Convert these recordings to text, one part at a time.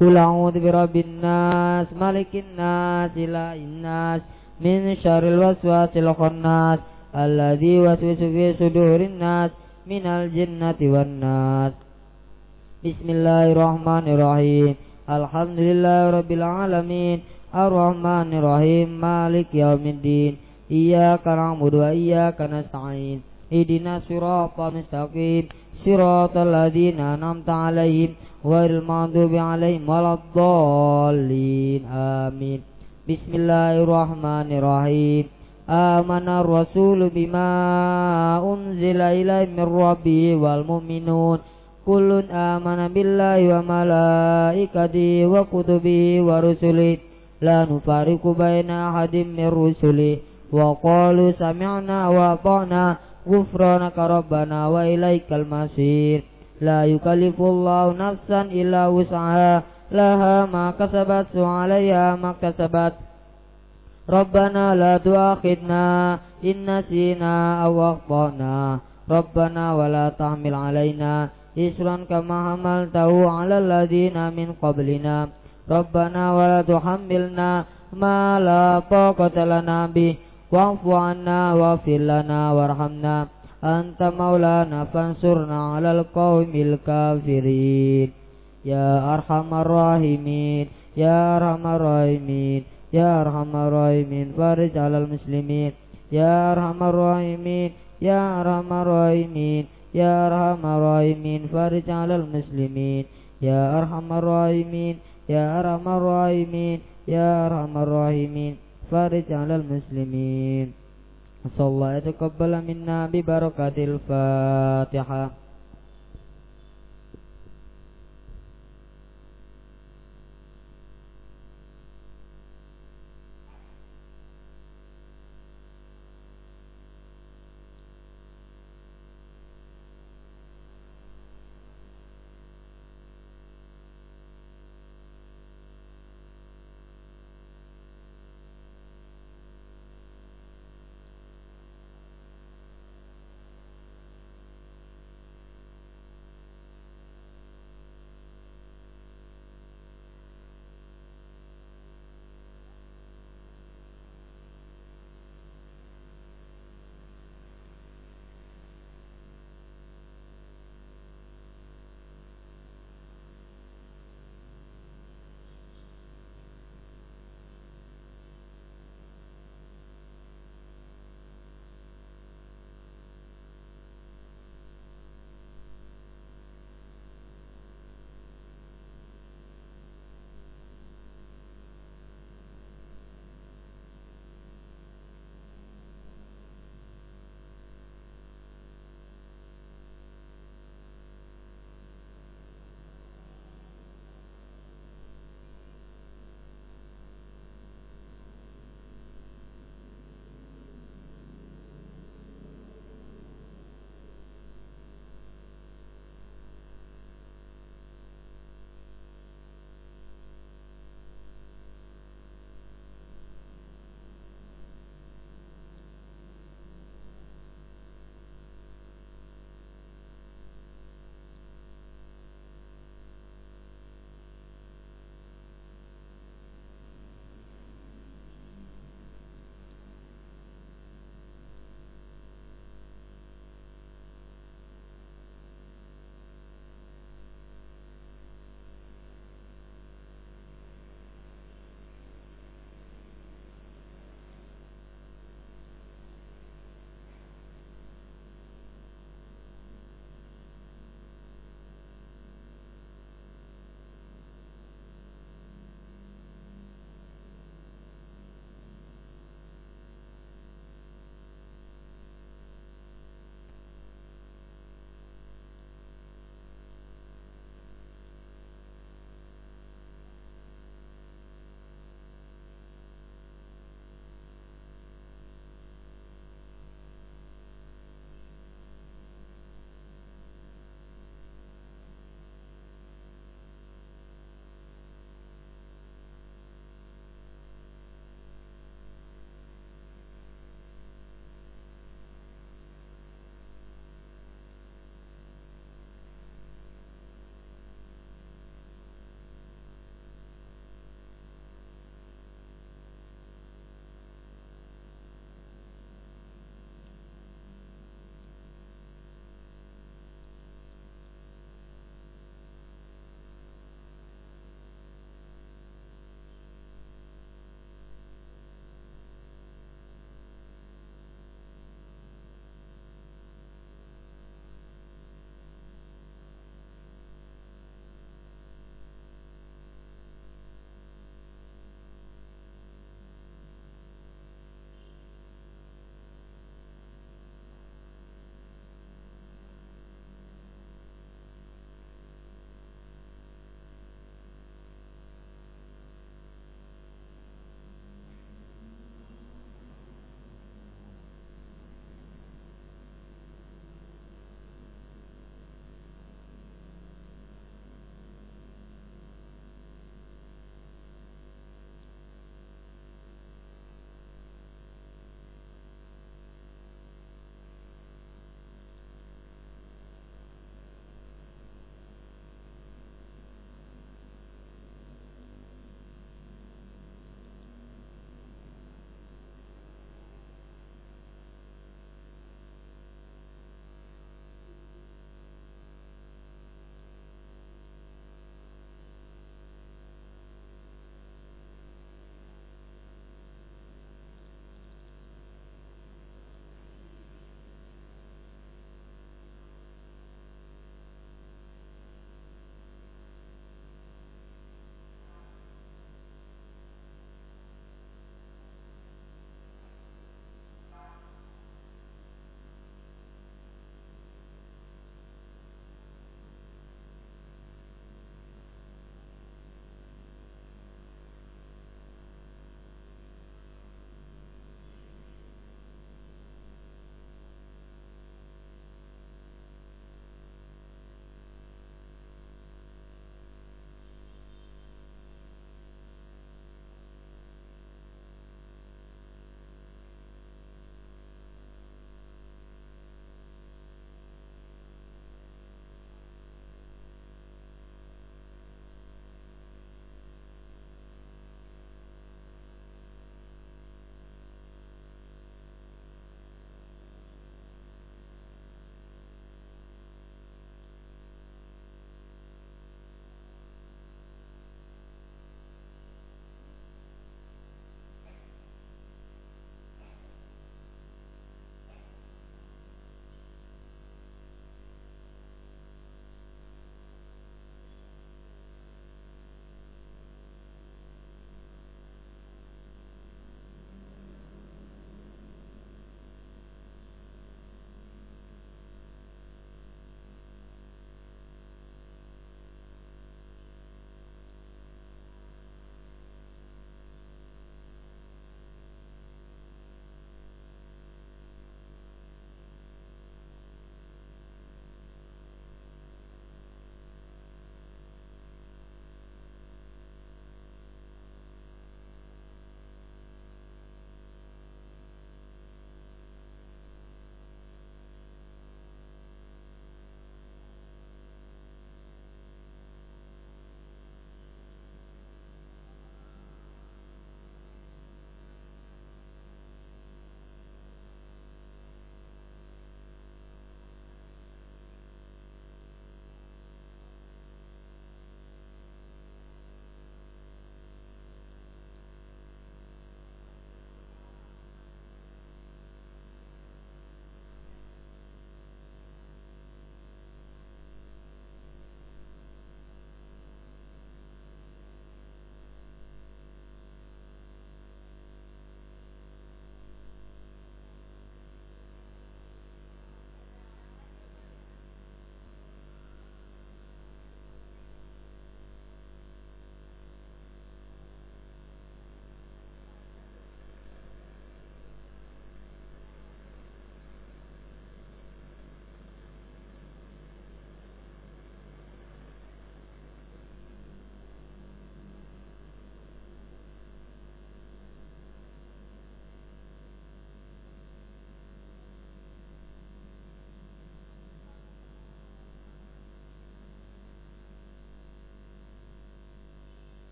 قل أعوذ برب الناس ملك الناس إله الناس من شر الوسواس الخناس الذي يوسوس في صدور الناس من الجنة والناس بسم الله الرحمن الرحيم الحمد لله رب العالمين الرحمن الرحيم مالك يوم الدين إياك نعبد وإياك نستعين اهدنا الصراط المستقيم صراط الذين أنعمت عليهم غير المغضوب عليهم ولا الضالين آمين. بسم الله الرحمن الرحيم. آمن الرسول بما أنزل إليه من ربه والمؤمنون. كل آمن بالله وملائكته وكتبه ورسله. لا نفارق بين أحد من رسله. وقالوا سمعنا وأطعنا. ghufranaka rabbana wa ilaikal masir. La yukallifullahu nafsan illa wus'aha. Laha ma kasabat wa 'alayha ma kasabat. Rabbana la tu'akhidna in nasina aw akhtana. Rabbana wa la tahmil 'alaina isran kama hamaltahu 'alal ladina min qablina. Rabbana wa la tuhammilna ma la taqata lana bihi واعف عنا واغفر لنا وارحمنا أنت مولانا فانصرنا على القوم الكافرين يا أرحم الراحمين يا أرحم الراحمين يا أرحم الراحمين فارج على المسلمين يا أرحم الراحمين يا أرحم الراحمين يا أرحم الراحمين فارج على المسلمين يا أرحم الراحمين يا أرحم الراحمين يا أرحم الراحمين فارج على المسلمين صلى الله يتقبل منا ببركة الفاتحة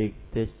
take this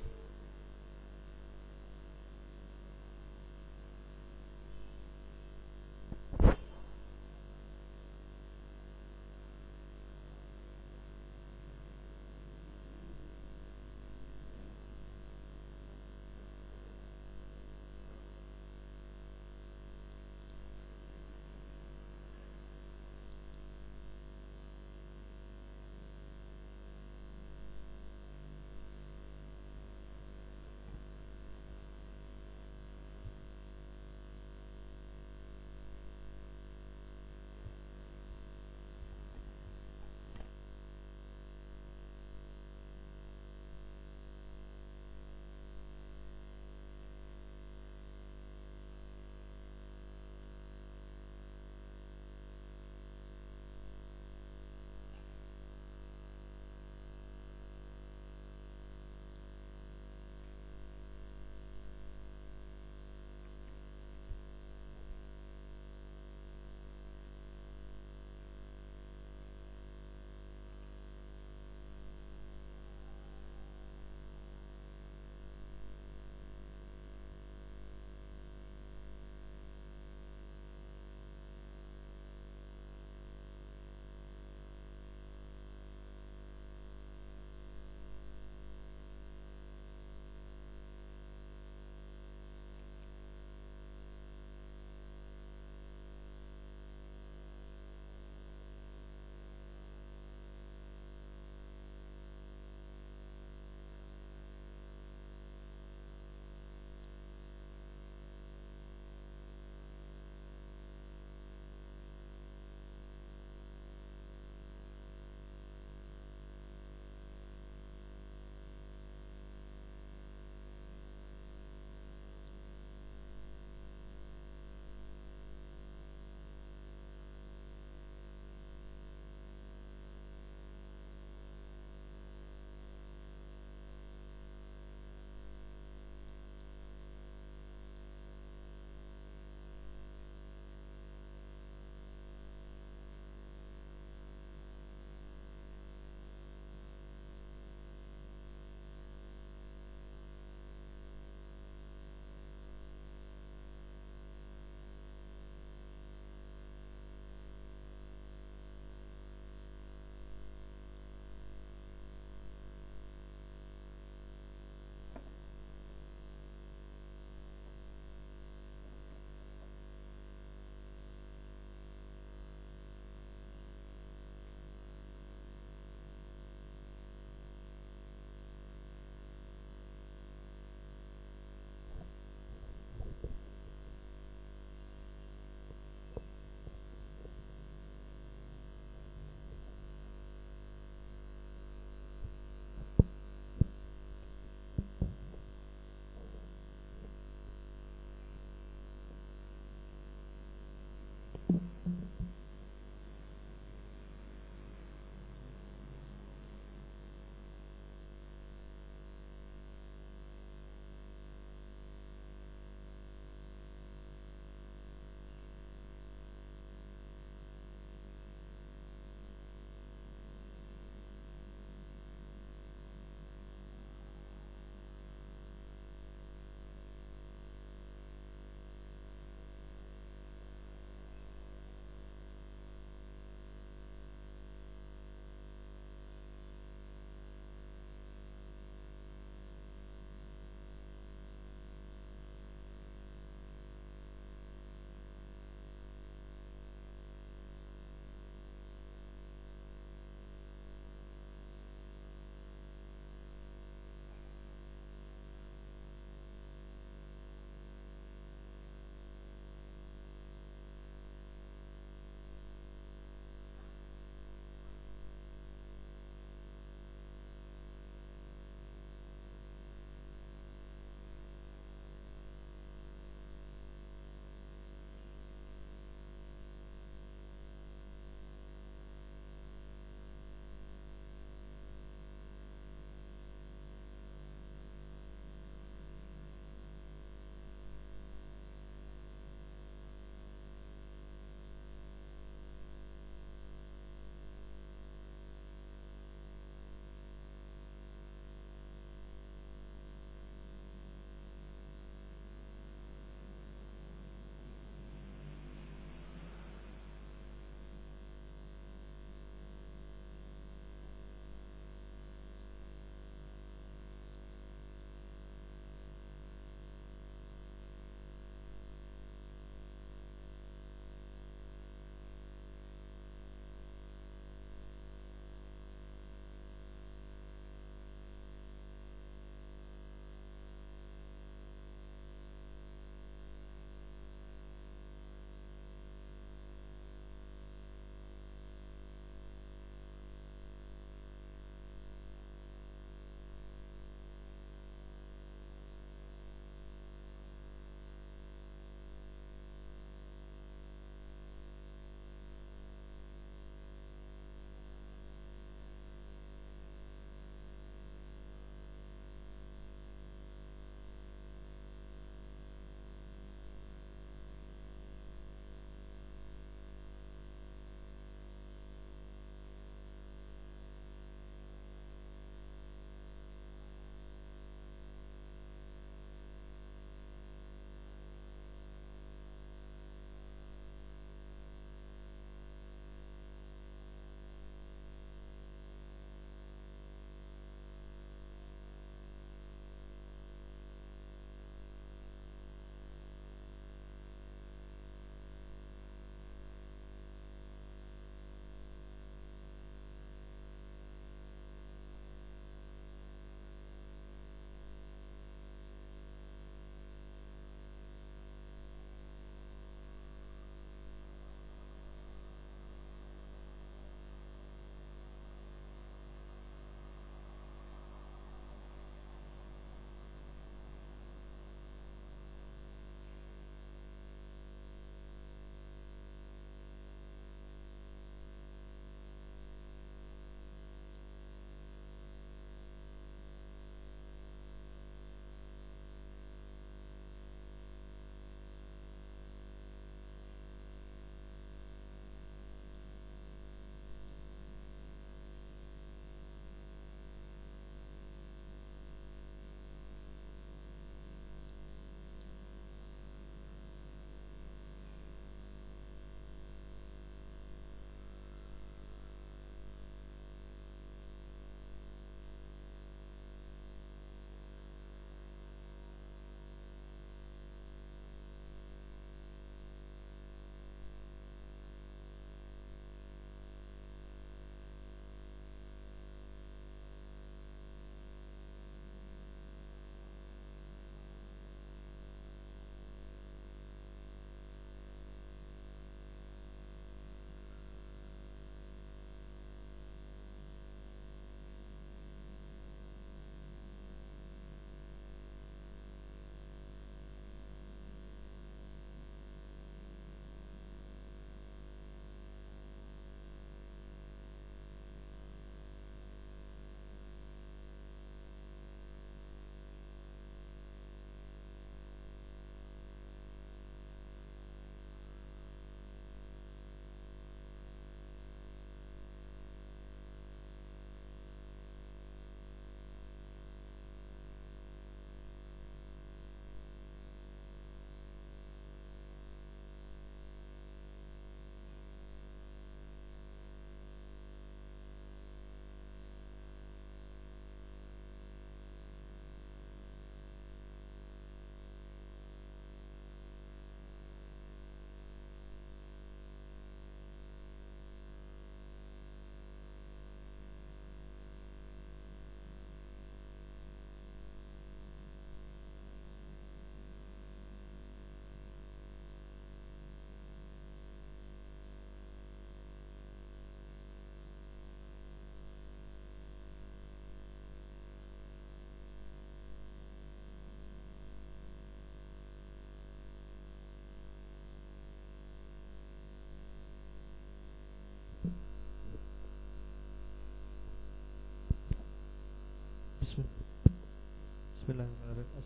tes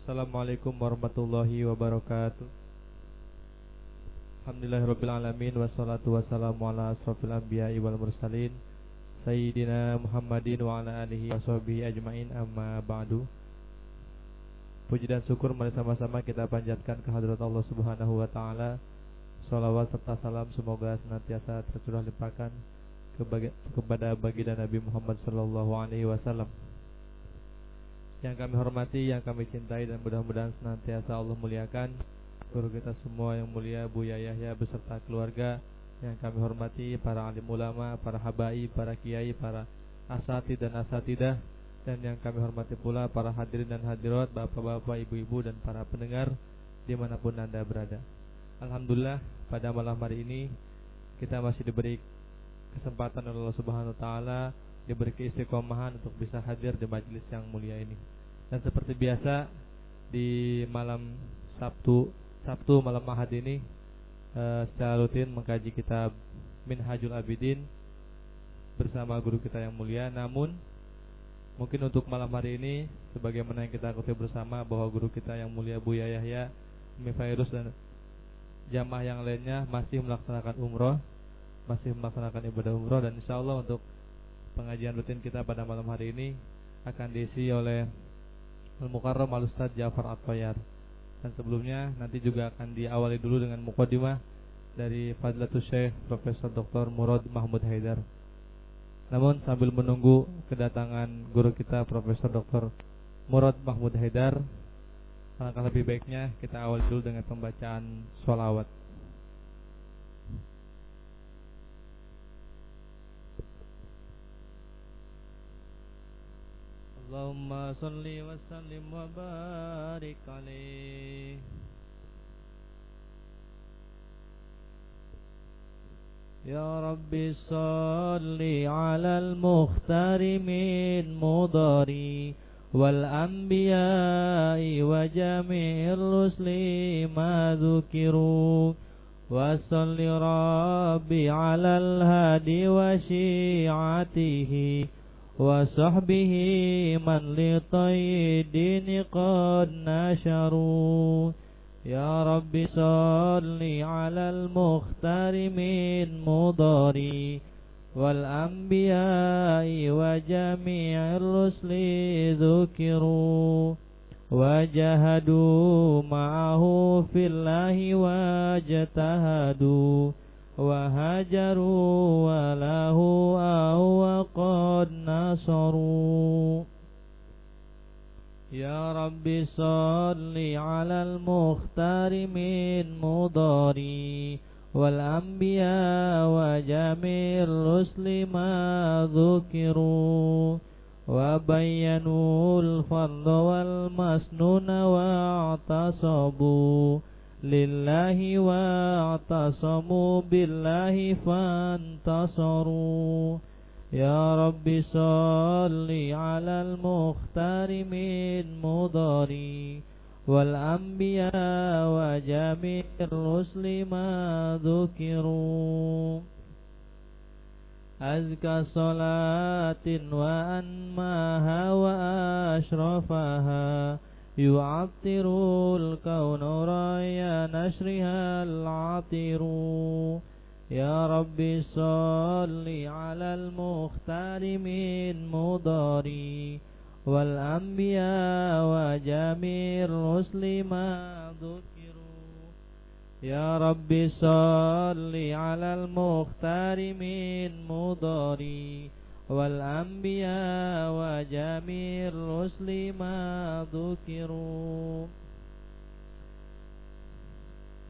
Assalamualaikum warahmatullahi wabarakatuh. Alhamdulillahirrabbilalamin. Wassalatu wassalamu ala asrafil anbiya wal mursalin. Sayyidina Muhammadin wa ala alihi wa sahbihi ajmain. Amma ba'du. Puji dan syukur mari sama-sama kita panjatkan kehadirat Allah subhanahu wa ta'ala. Salawat serta salam semoga senantiasa tercurah limpahkan kepada baginda Nabi Muhammad sallallahu alaihi wasallam yang kami hormati, yang kami cintai dan mudah-mudahan senantiasa Allah muliakan guru kita semua yang mulia Buya Yahya beserta keluarga yang kami hormati, para alim ulama, para habai, para kiai, para asatid dan asatidah dan yang kami hormati pula para hadirin dan hadirat, bapak-bapak, ibu-ibu dan para pendengar di mana pun anda berada. Alhamdulillah pada malam hari ini kita masih diberi kesempatan oleh Allah Subhanahu Wa Taala diberi keistiqomahan untuk bisa hadir di majelis yang mulia ini. Dan seperti biasa di malam Sabtu Sabtu malam Ahad ini uh, secara rutin mengkaji kitab Minhajul Abidin bersama guru kita yang mulia. Namun mungkin untuk malam hari ini sebagaimana yang kita kutip bersama bahwa guru kita yang mulia Buya Yahya Mifairus dan jamaah yang lainnya masih melaksanakan umroh, masih melaksanakan ibadah umroh dan insya Allah untuk pengajian rutin kita pada malam hari ini akan diisi oleh Al-Mukarram Al-Ustaz Jafar At-Toyar. Dan sebelumnya nanti juga akan diawali dulu dengan mukadimah dari Fadlatul Syekh Profesor Dr. Murad Mahmud Haidar. Namun sambil menunggu kedatangan guru kita Profesor Dr. Murad Mahmud Haidar, alangkah lebih baiknya kita awali dulu dengan pembacaan sholawat. اللهم صل وسلم وبارك عليه. يا رب صل على المختار من مضاري والأنبياء وجميع الرسل ما ذكروا. وصل ربي على الهادي وشيعته وصحبه من لطي الدين قد نشروا. يا رب صل على المختار من مضاري والأنبياء وجميع الرسل ذكروا. وجهدوا معه في الله واجتهدوا. وهجروا وله أو قد نصروا يا رب صل على المختار من مضاري والأنبياء وجميع الرسل ما ذكروا وبينوا الفرض والمسنون واعتصبوا لله واعتصموا بالله فانتصروا. يا رب صل على المختار من مضاري والأنبياء وجميع الرسل ما ذكروا. أزكى صلاة وأنماها وأشرفها. يعطر الكون رايا نشرها العطر. يا رب صل على المختار من مضاري والأنبياء وجميع الرسل ما ذكروا. يا رب صل على المختار من مضاري والأنبياء وجميع الرسل ما ذكروا.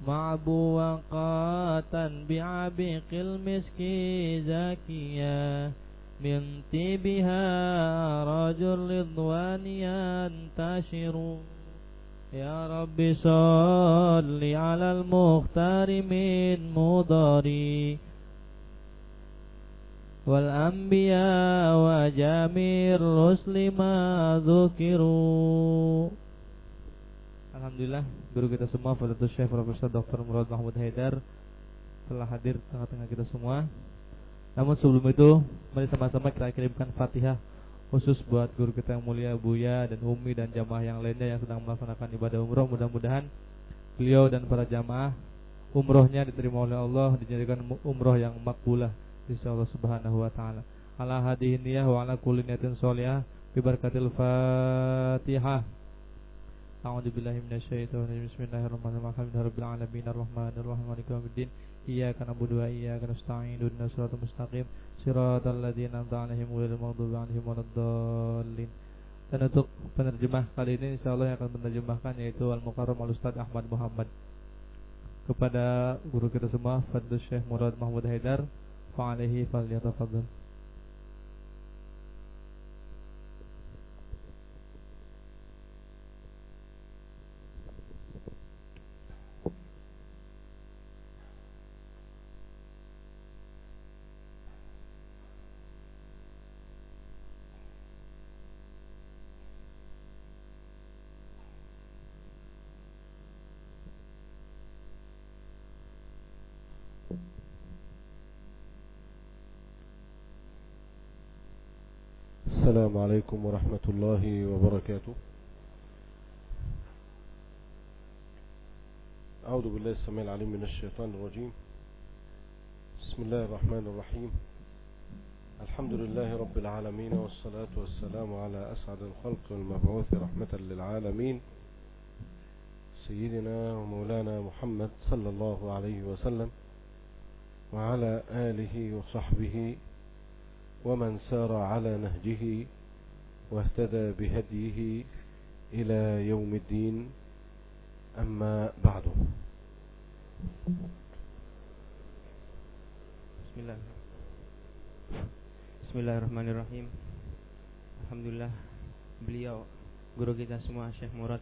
مع بوقاتا بعبق المسك زكيا من طيبها رجل رضوان ينتشر. يا رب صل على المختار من مضاري. والأنبياء وجميع الرسل ما ذكروا Alhamdulillah guru kita semua Fadlatul Syekh Profesor Dr. Murad Mahmud Haidar telah hadir tengah-tengah kita semua. Namun sebelum itu mari sama-sama kita kirimkan Fatihah khusus buat guru kita yang mulia Buya dan Umi dan jamaah yang lainnya yang sedang melaksanakan ibadah umroh mudah-mudahan beliau dan para jamaah umrohnya diterima oleh Allah dijadikan umroh yang makbulah insyaallah subhanahu wa taala. Ala hadihin niyah wa ala kulli niyatin sholihah bi barakatil Fatihah. A'udzu billahi minasyaitonir rajim. Bismillahirrahmanirrahim. Alhamdulillahirabbil alamin. Arrahmanir rahim maliki yaumiddin. Iyyaka na'budu wa iyyaka nasta'in. Ihdinas siratal mustaqim. Siratal ladzina an'amta 'alaihim ghairil maghdubi 'alaihim waladdallin dan untuk penerjemah kali ini insyaallah yang akan menerjemahkan yaitu Al-Mukarram Al-Ustaz Ahmad Muhammad. Kepada guru kita semua Fadlul Syekh Murad Mahmud Haidar fa'alaihi falyatafadhal عليكم ورحمة الله وبركاته. أعوذ بالله السميع العليم من الشيطان الرجيم. بسم الله الرحمن الرحيم. الحمد لله رب العالمين والصلاة والسلام على أسعد الخلق والمبعوث رحمة للعالمين. سيدنا ومولانا محمد صلى الله عليه وسلم وعلى آله وصحبه ومن سار على نهجه واهتدى بهديه إلى يوم الدين أما بعد بسم الله بسم الله الرحمن الرحيم Alhamdulillah beliau guru kita semua Syekh Murad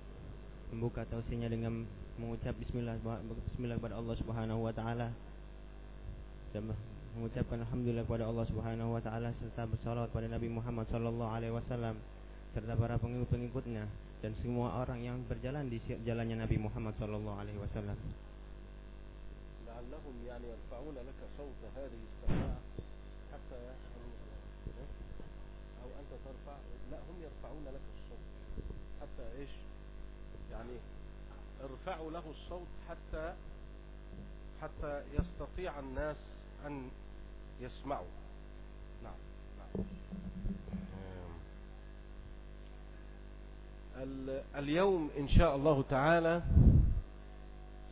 membuka tausiahnya dengan mengucap bismillah bismillah kepada Allah Subhanahu wa taala dan Mengucapkan alhamdulillah kepada Allah Subhanahu wa taala serta bersalawat pada Nabi Muhammad sallallahu alaihi wasallam serta para pengikut-pengikutnya dan semua orang yang berjalan di jalannya Nabi Muhammad sallallahu alaihi wasallam. لعلهم يعني يرفعون لك صوت هذه السماعة حتى أو أنت ترفع لا هم يرفعون لك الصوت حتى إيش يعني ارفعوا له الصوت حتى حتى يستطيع الناس أن يسمعوا. نعم نعم. اليوم إن شاء الله تعالى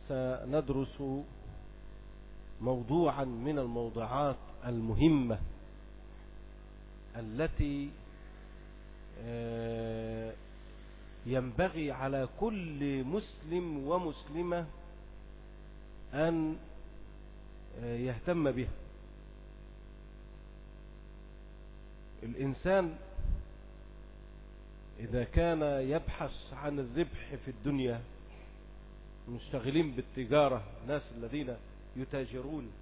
سندرس موضوعا من الموضوعات المهمة التي ينبغي على كل مسلم ومسلمة أن يهتم بها. الإنسان إذا كان يبحث عن الربح في الدنيا مشتغلين بالتجارة ناس الذين يتاجرون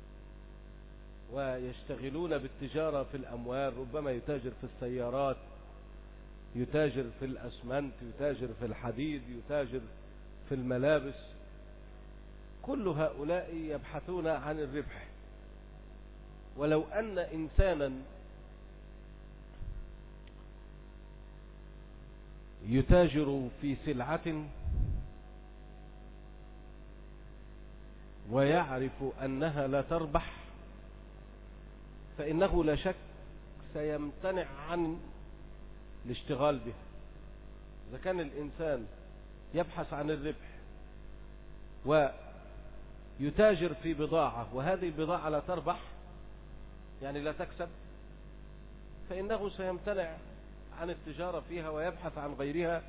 ويشتغلون بالتجارة في الأموال ربما يتاجر في السيارات يتاجر في الأسمنت يتاجر في الحديد يتاجر في الملابس كل هؤلاء يبحثون عن الربح. ولو أن إنسانا يتاجر في سلعة ويعرف أنها لا تربح فإنه لا شك سيمتنع عن الاشتغال بها. إذا كان الإنسان يبحث عن الربح ويتاجر في بضاعة وهذه البضاعة لا تربح يعني لا تكسب فإنه سيمتنع عن التجارة فيها ويبحث عن غيرها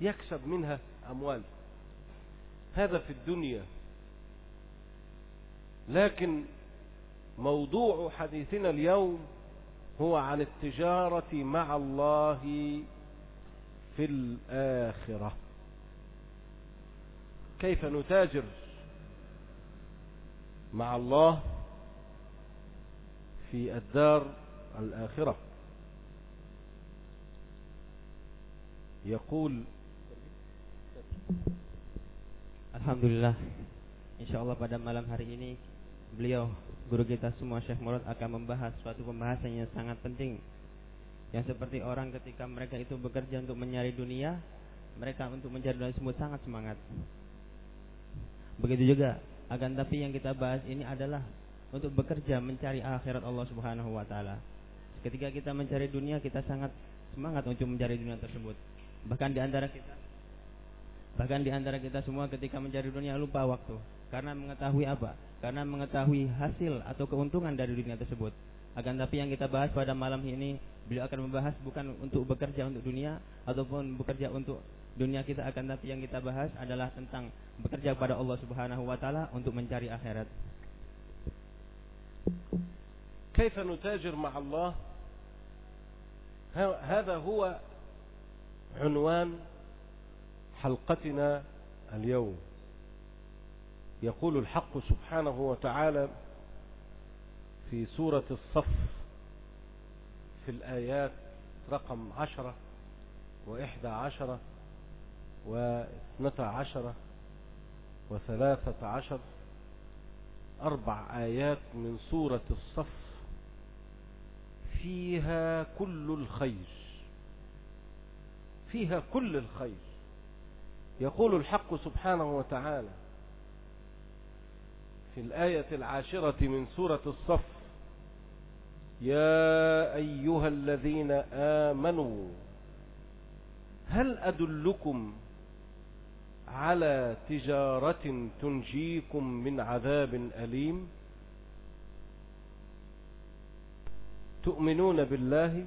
يكسب منها أموال. هذا في الدنيا. لكن موضوع حديثنا اليوم هو عن التجارة مع الله في الآخرة. كيف نتاجر مع الله في الدار الآخرة؟ يقول Alhamdulillah Insyaallah pada malam hari ini Beliau, guru kita semua Syekh Murad akan membahas Suatu pembahasan yang sangat penting Yang seperti orang ketika mereka itu bekerja untuk mencari dunia, mereka untuk mencari dunia tersebut sangat semangat. Begitu juga, akan tapi yang kita bahas ini adalah untuk bekerja mencari akhirat Allah Subhanahu wa taala. Ketika kita mencari dunia, kita sangat semangat untuk mencari dunia tersebut. Bahkan di antara kita bahkan di antara kita semua ketika mencari dunia lupa waktu karena mengetahui apa? Karena mengetahui hasil atau keuntungan dari dunia tersebut. Akan tapi yang kita bahas pada malam ini beliau akan membahas bukan untuk bekerja untuk dunia ataupun bekerja untuk dunia kita akan tapi yang kita bahas adalah tentang bekerja pada Allah Subhanahu wa taala untuk mencari akhirat. كيف نتاجر مع الله هذا هو عنوان حلقتنا اليوم. يقول الحق سبحانه وتعالى في سورة الصف في الآيات رقم عشرة وإحدى عشرة واثنتا عشرة وثلاثة عشر. أربع آيات من سورة الصف فيها كل الخير. فيها كل الخير. يقول الحق سبحانه وتعالى في الآية العاشرة من سورة الصف يا أيها الذين آمنوا هل أدلكم على تجارة تنجيكم من عذاب أليم؟ تؤمنون بالله؟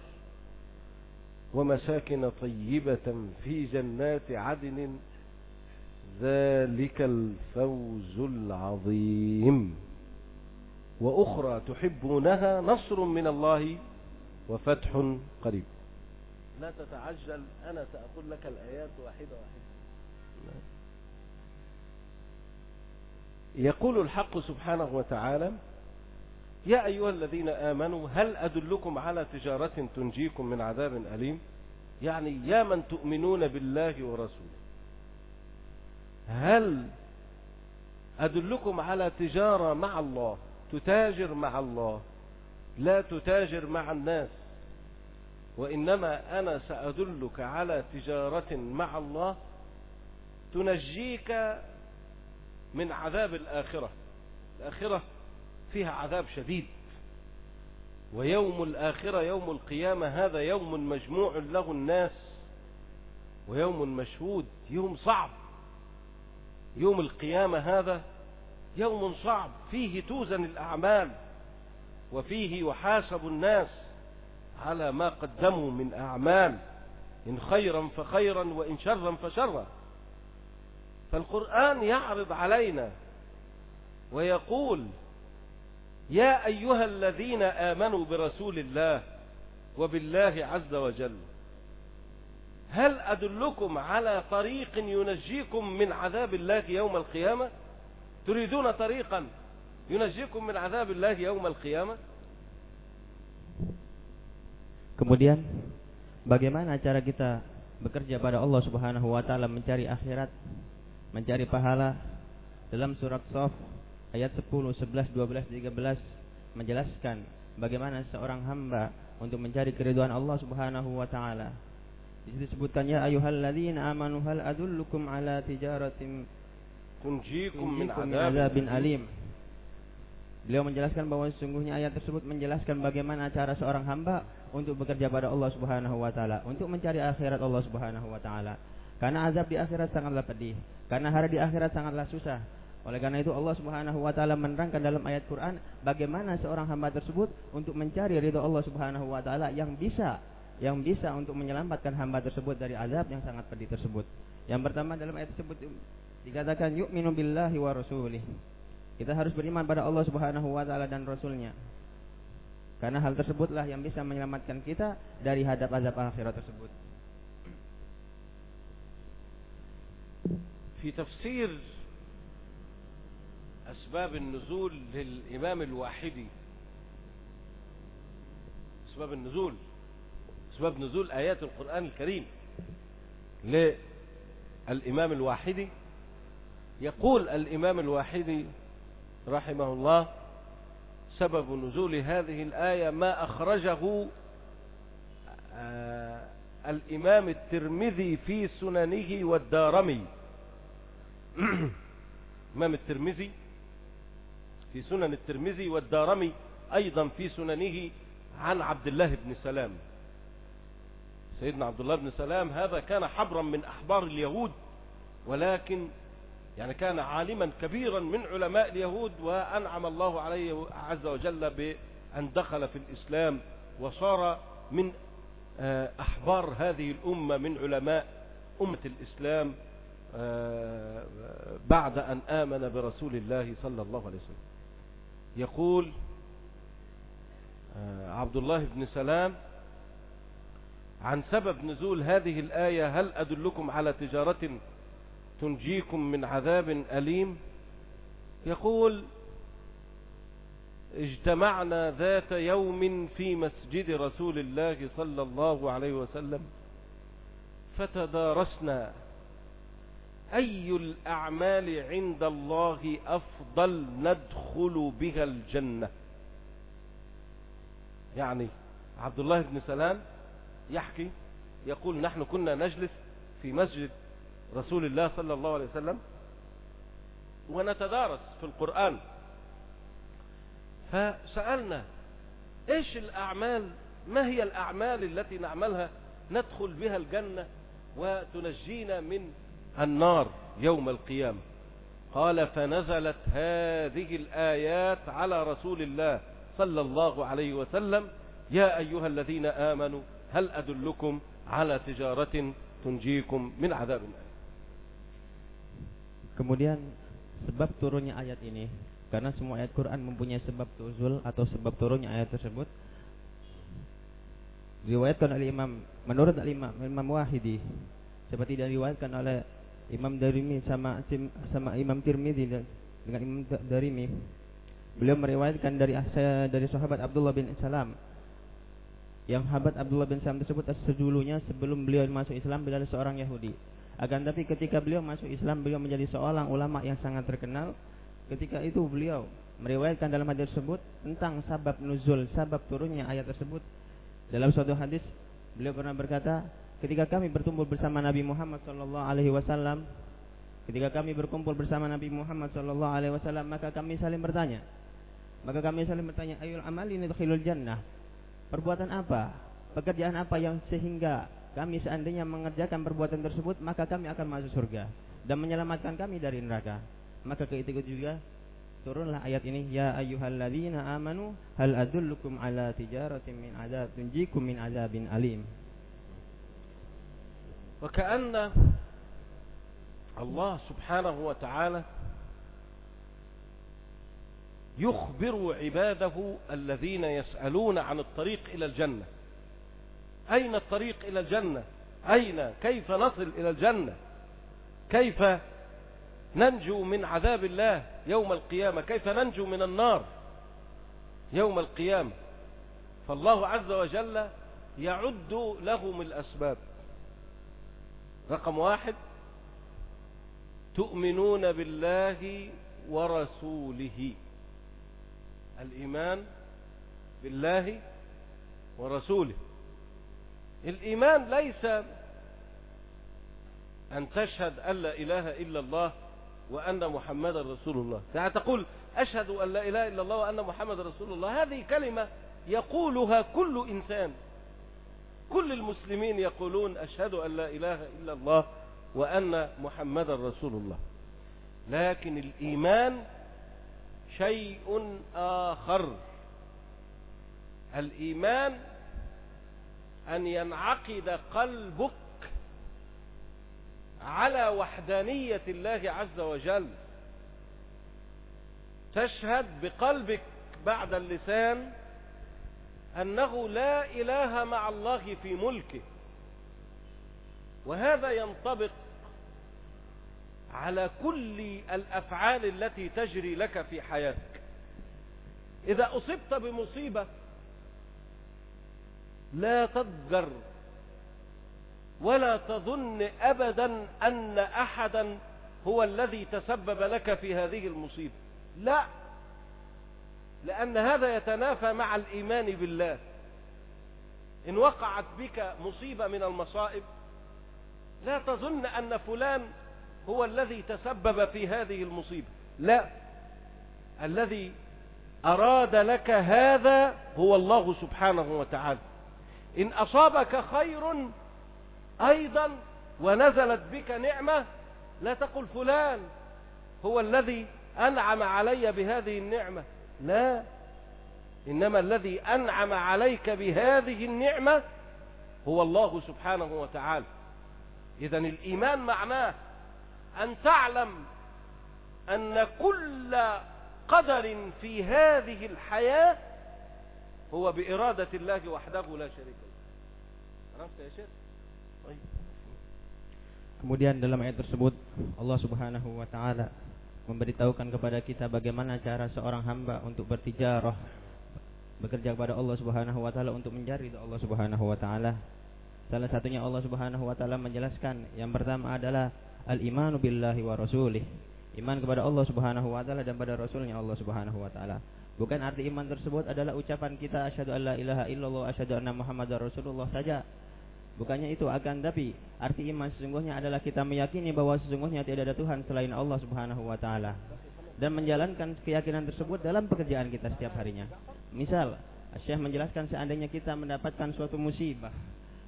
ومساكن طيبة في جنات عدن ذلك الفوز العظيم. وأخرى تحبونها نصر من الله وفتح قريب. لا تتعجل أنا سأقول لك الآيات واحدة واحدة. يقول الحق سبحانه وتعالى يا أيها الذين آمنوا هل أدلكم على تجارة تنجيكم من عذاب أليم؟ يعني يا من تؤمنون بالله ورسوله. هل أدلكم على تجارة مع الله تتاجر مع الله؟ لا تتاجر مع الناس. وإنما أنا سأدلك على تجارة مع الله تنجيك من عذاب الآخرة. الآخرة فيها عذاب شديد. ويوم الآخرة يوم القيامة هذا يوم مجموع له الناس ويوم مشهود يوم صعب. يوم القيامة هذا يوم صعب فيه توزن الأعمال وفيه يحاسب الناس على ما قدموا من أعمال إن خيرا فخيرا وإن شرا فشرا. فالقرآن يعرض علينا ويقول يا أيها الذين آمنوا برسول الله وبالله عز وجل هل أدلكم على طريق ينجيكم من عذاب الله يوم القيامة؟ تريدون طريقا ينجيكم من عذاب الله يوم القيامة؟ Kemudian bagaimana cara kita bekerja pada Allah Subhanahu wa taala mencari akhirat, mencari pahala dalam surat Shaf ayat 10, 11, 12, 13 menjelaskan bagaimana seorang hamba untuk mencari keriduan Allah Subhanahu wa taala. Di situ disebutkan ya ayyuhalladzina amanu hal adullukum ala tijaratin tunjikum min azabin alim. Beliau menjelaskan bahwa sesungguhnya ayat tersebut menjelaskan bagaimana cara seorang hamba untuk bekerja pada Allah Subhanahu wa taala, untuk mencari akhirat Allah Subhanahu wa taala. Karena azab di akhirat sangatlah pedih, karena hari di akhirat sangatlah susah. Oleh karena itu Allah Subhanahu wa taala menerangkan dalam ayat Quran bagaimana seorang hamba tersebut untuk mencari ridha Allah Subhanahu wa taala yang bisa yang bisa untuk menyelamatkan hamba tersebut dari azab yang sangat pedih tersebut. Yang pertama dalam ayat tersebut dikatakan yu'minu billahi wa rasulih. Kita harus beriman pada Allah Subhanahu wa taala dan rasulnya. Karena hal tersebutlah yang bisa menyelamatkan kita dari hadap azab akhirat tersebut. di tafsir أسباب النزول للإمام الواحدي أسباب النزول. أسباب نزول آيات القرآن الكريم للإمام الواحدي يقول الإمام الواحدي رحمه الله سبب نزول هذه الآية ما أخرجه آه الإمام الترمذي في سننه والدارمي. إمام الترمذي في سنن الترمذي والدارمي أيضا في سننه عن عبد الله بن سلام. سيدنا عبد الله بن سلام هذا كان حبرا من أحبار اليهود ولكن يعني كان عالما كبيرا من علماء اليهود وأنعم الله عليه عز وجل بأن دخل في الإسلام وصار من أحبار هذه الأمة من علماء أمة الإسلام بعد أن آمن برسول الله صلى الله عليه وسلم. يقول عبد الله بن سلام عن سبب نزول هذه الآية هل أدلكم على تجارة تنجيكم من عذاب أليم؟ يقول اجتمعنا ذات يوم في مسجد رسول الله صلى الله عليه وسلم فتدارسنا أي الأعمال عند الله أفضل ندخل بها الجنة؟ يعني عبد الله بن سلام يحكي يقول نحن كنا نجلس في مسجد رسول الله صلى الله عليه وسلم ونتدارس في القرآن. فسألنا إيش الأعمال ما هي الأعمال التي نعملها؟ ندخل بها الجنة وتنجينا من النار يوم القيامة قال فنزلت هذه الآيات على رسول الله صلى الله عليه وسلم يا أيها الذين آمنوا هل أدلكم على تجارة تنجيكم من عذاب أليم Kemudian sebab turunnya ayat ini karena semua ayat Quran mempunyai sebab tuzul atau sebab turunnya ayat tersebut diriwayatkan oleh Imam menurut Imam Imam Wahidi seperti diriwayatkan oleh Imam Darimi sama sama Imam Tirmidzi dengan Imam Darimi. Beliau meriwayatkan dari dari sahabat Abdullah bin Salam. Yang sahabat Abdullah bin Salam tersebut sejulunya sebelum beliau masuk Islam beliau seorang Yahudi. Akan tapi ketika beliau masuk Islam beliau menjadi seorang ulama yang sangat terkenal. Ketika itu beliau meriwayatkan dalam hadis tersebut tentang sabab nuzul sabab turunnya ayat tersebut. Dalam suatu hadis beliau pernah berkata ketika kami berkumpul bersama Nabi Muhammad sallallahu alaihi wasallam ketika kami berkumpul bersama Nabi Muhammad sallallahu alaihi wasallam maka kami saling bertanya. Maka kami saling bertanya ayul amali nidkhilul jannah? Perbuatan apa? Pekerjaan apa yang sehingga kami seandainya mengerjakan perbuatan tersebut maka kami akan masuk surga dan menyelamatkan kami dari neraka? Maka ketika juga turunlah ayat ini ya ayyuhalladzina amanu hal adullukum ala tijaratin min adab tunjikum min adabin alim وكأن الله سبحانه وتعالى يخبر عباده الذين يسألون عن الطريق إلى الجنة. أين الطريق إلى الجنة؟ أين؟ كيف نصل إلى الجنة؟ كيف ننجو من عذاب الله يوم القيامة؟ كيف ننجو من النار يوم القيامة؟ فالله عز وجل يعد لهم الأسباب. رقم واحد تؤمنون بالله ورسوله. الإيمان بالله ورسوله. الإيمان ليس أن تشهد أن لا إله إلا الله وأن محمد رسول الله. يعني تقول أشهد أن لا إله إلا الله وأن محمد رسول الله هذه كلمة يقولها كل إنسان. كل المسلمين يقولون أشهد أن لا إله إلا الله وأن محمد رسول الله. لكن الإيمان شيء آخر. الإيمان أن ينعقد قلبك على وحدانية الله عز وجل. تشهد بقلبك بعد اللسان أنه لا إله مع الله في ملكه. وهذا ينطبق على كل الأفعال التي تجري لك في حياتك. إذا أصبت بمصيبة لا تضجر ولا تظن أبدا أن أحدا هو الذي تسبب لك في هذه المصيبة. لا. لأن هذا يتنافى مع الإيمان بالله. إن وقعت بك مصيبة من المصائب لا تظن أن فلان هو الذي تسبب في هذه المصيبة. لا الذي أراد لك هذا هو الله سبحانه وتعالى. إن أصابك خير أيضا ونزلت بك نعمة لا تقل فلان هو الذي أنعم علي بهذه النعمة. لا. إنما الذي أنعم عليك بهذه النعمة هو الله سبحانه وتعالى. إذا الإيمان معناه أن تعلم أن كل قدر في هذه الحياة هو بإرادة الله وحده لا شريك له. عرفت يا شيخ؟ طيب. Kemudian dalam ayat tersebut Allah Subhanahu wa taala memberitahukan kepada kita bagaimana cara seorang hamba untuk bertijarah bekerja kepada Allah Subhanahu wa taala untuk mencari Allah Subhanahu wa taala. Salah satunya Allah Subhanahu wa taala menjelaskan yang pertama adalah al-imanu billahi wa rasulih. Iman kepada Allah Subhanahu wa taala dan pada rasulnya Allah Subhanahu wa taala. Bukan arti iman tersebut adalah ucapan kita asyhadu alla ilaha illallah asyhadu anna muhammadar rasulullah saja. Bukannya itu akan tapi arti iman sesungguhnya adalah kita meyakini bahwa sesungguhnya tidak ada Tuhan selain Allah Subhanahu wa taala dan menjalankan keyakinan tersebut dalam pekerjaan kita setiap harinya. Misal, Syekh menjelaskan seandainya kita mendapatkan suatu musibah,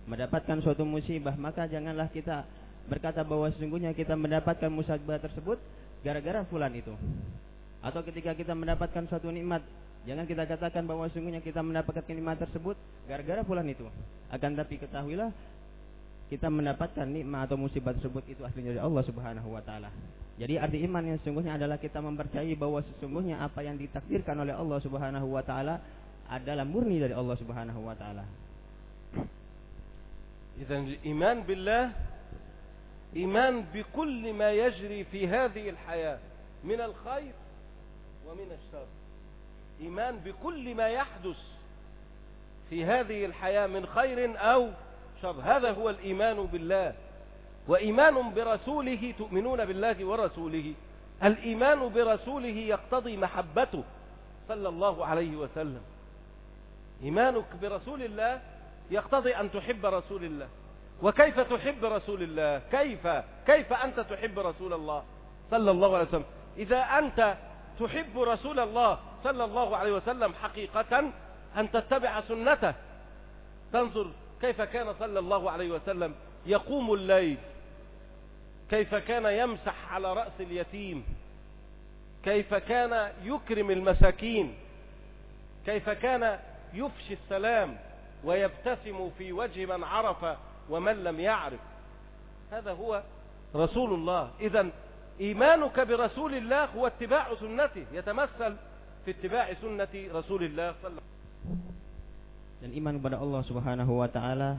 mendapatkan suatu musibah, maka janganlah kita berkata bahwa sesungguhnya kita mendapatkan musibah tersebut gara-gara fulan itu. Atau ketika kita mendapatkan suatu nikmat, Jangan kita katakan bahwa sungguhnya kita mendapatkan nikmat tersebut gara-gara fulan itu. Akan tapi ketahuilah kita mendapatkan nikmat atau musibah tersebut itu aslinya dari Allah Subhanahu wa taala. Jadi arti iman yang sungguhnya adalah kita mempercayai bahwa sesungguhnya apa yang ditakdirkan oleh Allah Subhanahu wa taala adalah murni dari Allah Subhanahu wa taala. Idzan iman billah iman bi kulli ma yajri fi hadhihi al-hayah min al-khair wa min asy-syarr. إيمان بكل ما يحدث في هذه الحياة من خير أو شر. هذا هو الإيمان بالله. وإيمان برسوله تؤمنون بالله ورسوله. الإيمان برسوله يقتضي محبته صلى الله عليه وسلم. إيمانك برسول الله يقتضي أن تحب رسول الله. وكيف تحب رسول الله؟ كيف؟ كيف أنت تحب رسول الله صلى الله عليه وسلم؟ إذا أنت تحب رسول الله صلى الله عليه وسلم حقيقة؟ أن تتبع سنته. تنظر كيف كان صلى الله عليه وسلم يقوم الليل. كيف كان يمسح على رأس اليتيم. كيف كان يكرم المساكين. كيف كان يفشي السلام ويبتسم في وجه من عرف ومن لم يعرف. هذا هو رسول الله. إذا إيمانك برسول الله هو اتباع سنته يتمثل في اتباع سنة رسول الله صلى الله عليه وسلم Dan iman kepada Allah Subhanahu wa taala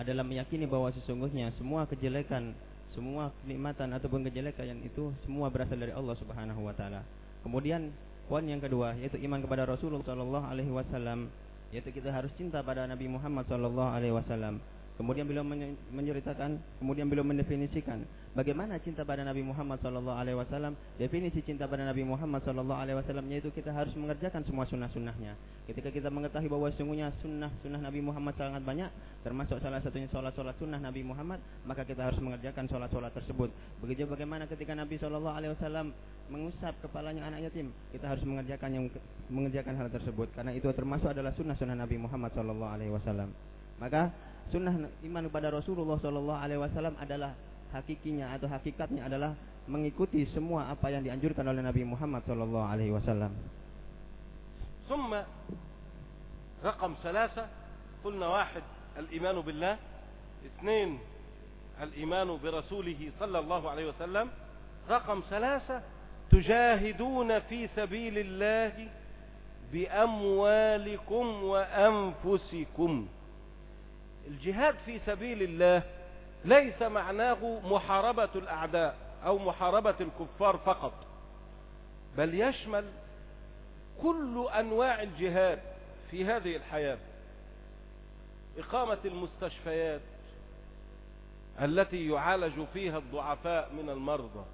adalah meyakini bahwa sesungguhnya semua kejelekan, semua kenikmatan ataupun kejelekan yang itu semua berasal dari Allah Subhanahu wa taala. Kemudian poin yang kedua yaitu iman kepada Rasulullah sallallahu alaihi wasallam yaitu kita harus cinta pada Nabi Muhammad sallallahu alaihi wasallam. Kemudian beliau menceritakan, kemudian beliau mendefinisikan bagaimana cinta pada Nabi Muhammad sallallahu alaihi wasallam. Definisi cinta pada Nabi Muhammad sallallahu alaihi wasallam yaitu kita harus mengerjakan semua sunnah-sunnahnya. Ketika kita mengetahui bahwa sungguhnya sunnah-sunnah Nabi Muhammad sangat banyak, termasuk salah satunya sholat-sholat sunnah Nabi Muhammad, maka kita harus mengerjakan sholat-sholat tersebut. Begitu bagaimana ketika Nabi sallallahu alaihi wasallam mengusap kepalanya anak yatim, kita harus mengerjakan yang mengerjakan hal tersebut karena itu termasuk adalah sunnah-sunnah Nabi Muhammad sallallahu alaihi wasallam. Maka sunnah iman kepada Rasulullah Shallallahu Alaihi Wasallam adalah hakikinya atau hakikatnya adalah mengikuti semua apa yang dianjurkan oleh Nabi Muhammad Shallallahu Alaihi Wasallam. ثم رقم ثلاثة قلنا واحد الإيمان بالله اثنين الإيمان برسوله صلى الله عليه وسلم رقم ثلاثة تجاهدون في سبيل الله بأموالكم وأنفسكم الجهاد في سبيل الله ليس معناه محاربة الأعداء أو محاربة الكفار فقط بل يشمل كل أنواع الجهاد في هذه الحياة إقامة المستشفيات التي يعالج فيها الضعفاء من المرضى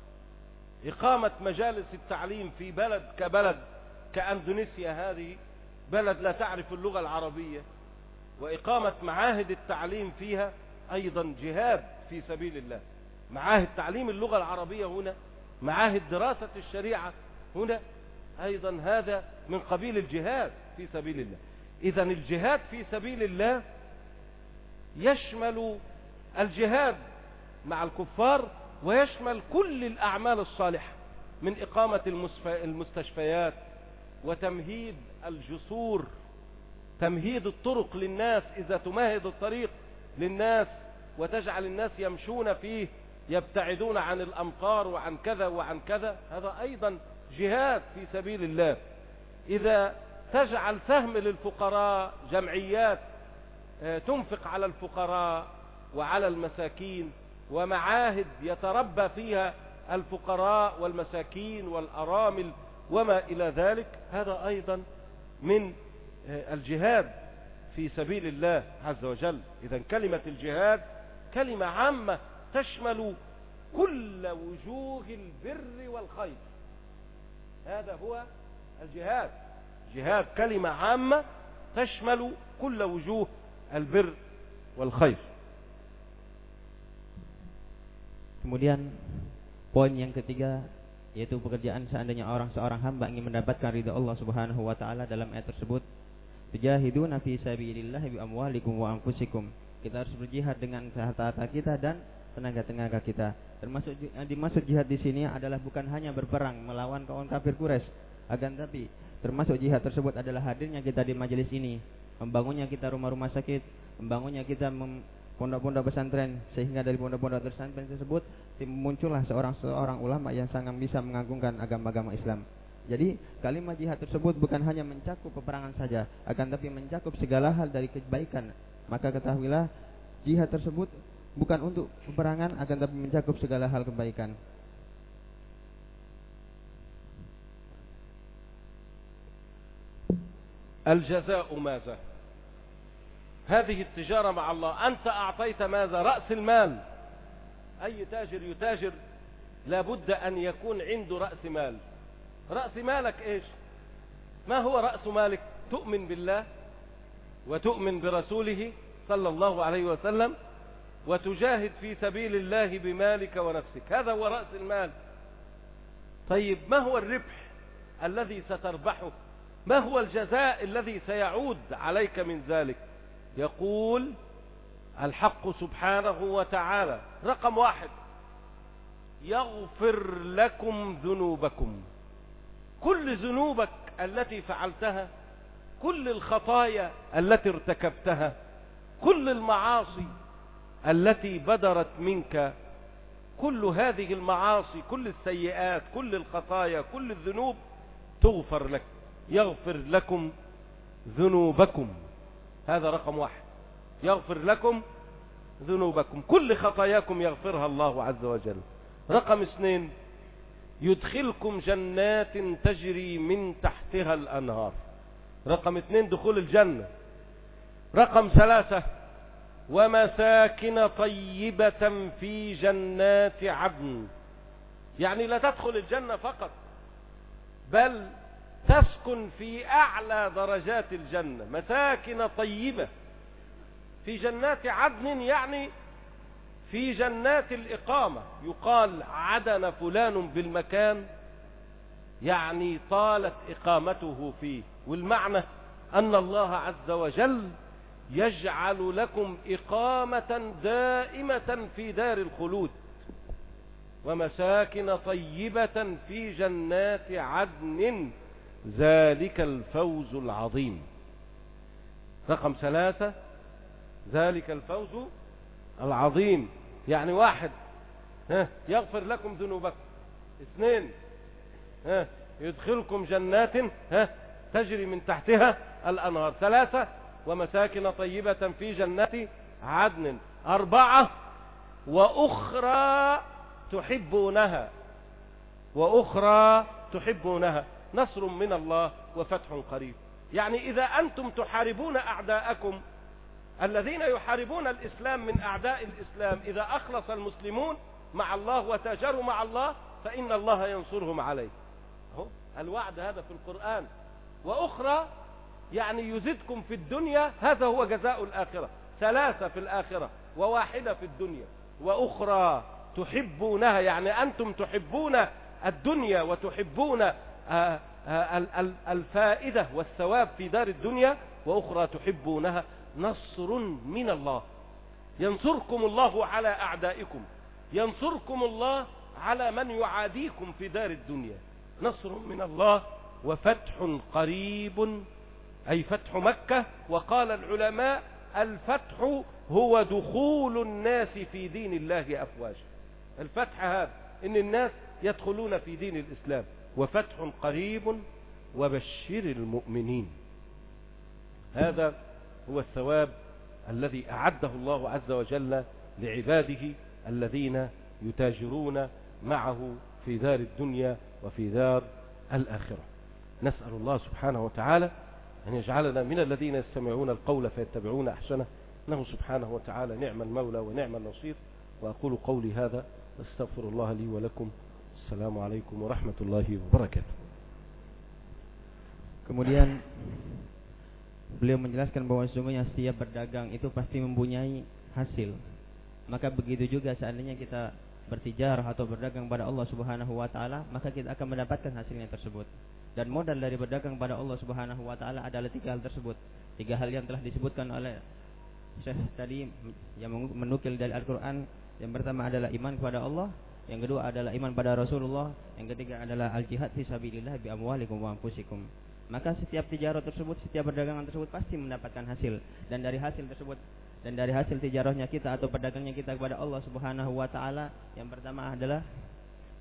إقامة مجالس التعليم في بلد كبلد كأندونيسيا هذه بلد لا تعرف اللغة العربية. وإقامة معاهد التعليم فيها أيضا جهاد في سبيل الله. معاهد تعليم اللغة العربية هنا معاهد دراسة الشريعة هنا أيضا هذا من قبيل الجهاد في سبيل الله. إذا الجهاد في سبيل الله يشمل الجهاد مع الكفار ويشمل كل الأعمال الصالحة من إقامة المستشفيات وتمهيد الجسور تمهيد الطرق للناس إذا تمهد الطريق للناس وتجعل الناس يمشون فيه يبتعدون عن الأمطار وعن كذا وعن كذا هذا أيضا جهاد في سبيل الله. إذا تجعل سهم للفقراء جمعيات تنفق على الفقراء وعلى المساكين ومعاهد يتربى فيها الفقراء والمساكين والأرامل وما إلى ذلك هذا أيضا من الجهاد في سبيل الله عز وجل إذا كلمة الجهاد كلمة عامة تشمل كل وجوه البر والخير هذا هو الجهاد جهاد كلمة عامة تشمل كل وجوه البر والخير Kemudian poin yang ketiga yaitu pekerjaan seandainya orang seorang hamba ingin mendapatkan ridha Allah Subhanahu wa taala dalam ayat tersebut tujahiduna fi sabilillah bi amwalikum wa anfusikum. Kita harus berjihad dengan harta-harta kita dan tenaga-tenaga kita. Termasuk yang dimaksud jihad di sini adalah bukan hanya berperang melawan kawan kafir Quraisy. Akan tapi termasuk jihad tersebut adalah hadirnya kita di majelis ini. Membangunnya kita rumah-rumah sakit membangunnya kita pondok-pondok pesantren. Sehingga dari pondok-pondok pesantren tersebut muncullah seorang seorang ulama yang sangat bisa mengagungkan agama-agama Islam. Jadi kalimat jihad tersebut bukan hanya mencakup peperangan saja, akan tapi mencakup segala hal dari kebaikan. Maka ketahuilah jihad tersebut bukan untuk peperangan akan tapi mencakup segala hal kebaikan. الجزاء ماذا هذه التجارة مع الله أنت أعطيت ماذا رأس المال أي تاجر يتاجر لابد أن يكون عنده رأس مال رأس مالك إيش؟ ما هو رأس مالك؟ تؤمن بالله وتؤمن برسوله صلى الله عليه وسلم وتجاهد في سبيل الله بمالك ونفسك. هذا هو رأس المال. طيب ما هو الربح الذي ستربحه؟ ما هو الجزاء الذي سيعود عليك من ذلك؟ يقول الحق سبحانه وتعالى. رقم واحد يغفر لكم ذنوبكم. كل ذنوبك التي فعلتها كل الخطايا التي ارتكبتها كل المعاصي التي بدرت منك كل هذه المعاصي كل السيئات كل الخطايا كل الذنوب تغفر لك يغفر لكم ذنوبكم. هذا رقم واحد. يغفر لكم ذنوبكم. كل خطاياكم يغفرها الله عز وجل. رقم اثنين يدخلكم جنات تجري من تحتها الأنهار. رقم اثنين دخول الجنة. رقم ثلاثة ومساكن طيبة في جنات عدن. يعني لا تدخل الجنة فقط بل تسكن في أعلى درجات الجنة. مساكن طيبة في جنات عدن يعني في جنات الإقامة يقال عدن فلان بالمكان يعني طالت إقامته فيه. والمعنى أن الله عز وجل يجعل لكم إقامة دائمة في دار الخلود ومساكن طيبة في جنات عدن. ذلك الفوز العظيم. رقم ثلاثة ذلك الفوز العظيم. يعني واحد ها يغفر لكم ذنوبكم. اثنين ها يدخلكم جنات ها تجري من تحتها الأنهار. ثلاثة ومساكن طيبة في جنات عدن. أربعة وأخرى تحبونها. وأخرى تحبونها. نصر من الله وفتح قريب. يعني إذا أنتم تحاربون أعداءكم الذين يحاربون الإسلام من أعداء الإسلام. إذا أخلص المسلمون مع الله وتاجروا مع الله فإن الله ينصرهم عليه. أهو الوعد هذا في القرآن. وأخرى يعني يزدكم في الدنيا هذا هو جزاء الآخرة. ثلاثة في الآخرة وواحدة في الدنيا. وأخرى تحبونها يعني أنتم تحبون الدنيا وتحبون آه، آه، ال- ال- الفائدة والثواب في دار الدنيا وأخرى تحبونها. نصر من الله. ينصركم الله على أعدائكم. ينصركم الله على من يعاديكم في دار الدنيا. نصر من الله وفتح قريب أي فتح مكة. وقال العلماء الفتح هو دخول الناس في دين الله أفواجا. الفتح هذا إن الناس يدخلون في دين الإسلام. وفتح قريب وبشر المؤمنين. هذا هو الثواب الذي أعده الله عز وجل لعباده الذين يتاجرون معه في دار الدنيا وفي دار الآخرة. نسأل الله سبحانه وتعالى أن يجعلنا من الذين يستمعون القول فيتبعون أحسنه. إنه سبحانه وتعالى نعم المولى ونعم النصير. وأقول قولي هذا واستغفر الله لي ولكم. السلام عليكم ورحمة الله وبركاته. Kemudian beliau menjelaskan bahwa sesungguhnya setiap berdagang itu pasti mempunyai hasil. Maka begitu juga seandainya kita bertijar atau berdagang pada Allah Subhanahu wa taala, maka kita akan mendapatkan hasilnya tersebut. Dan modal dari berdagang pada Allah Subhanahu wa taala adalah tiga hal tersebut. Tiga hal yang telah disebutkan oleh Syekh tadi yang menukil dari Al-Qur'an. Yang pertama adalah iman kepada Allah, yang kedua adalah iman pada Rasulullah, yang ketiga adalah al-jihad fi sabilillah bi amwalikum wa anfusikum. Maka setiap tijarah tersebut, setiap perdagangan tersebut pasti mendapatkan hasil dan dari hasil tersebut dan dari hasil tijarahnya kita atau perdagangnya kita kepada Allah Subhanahu wa taala yang pertama adalah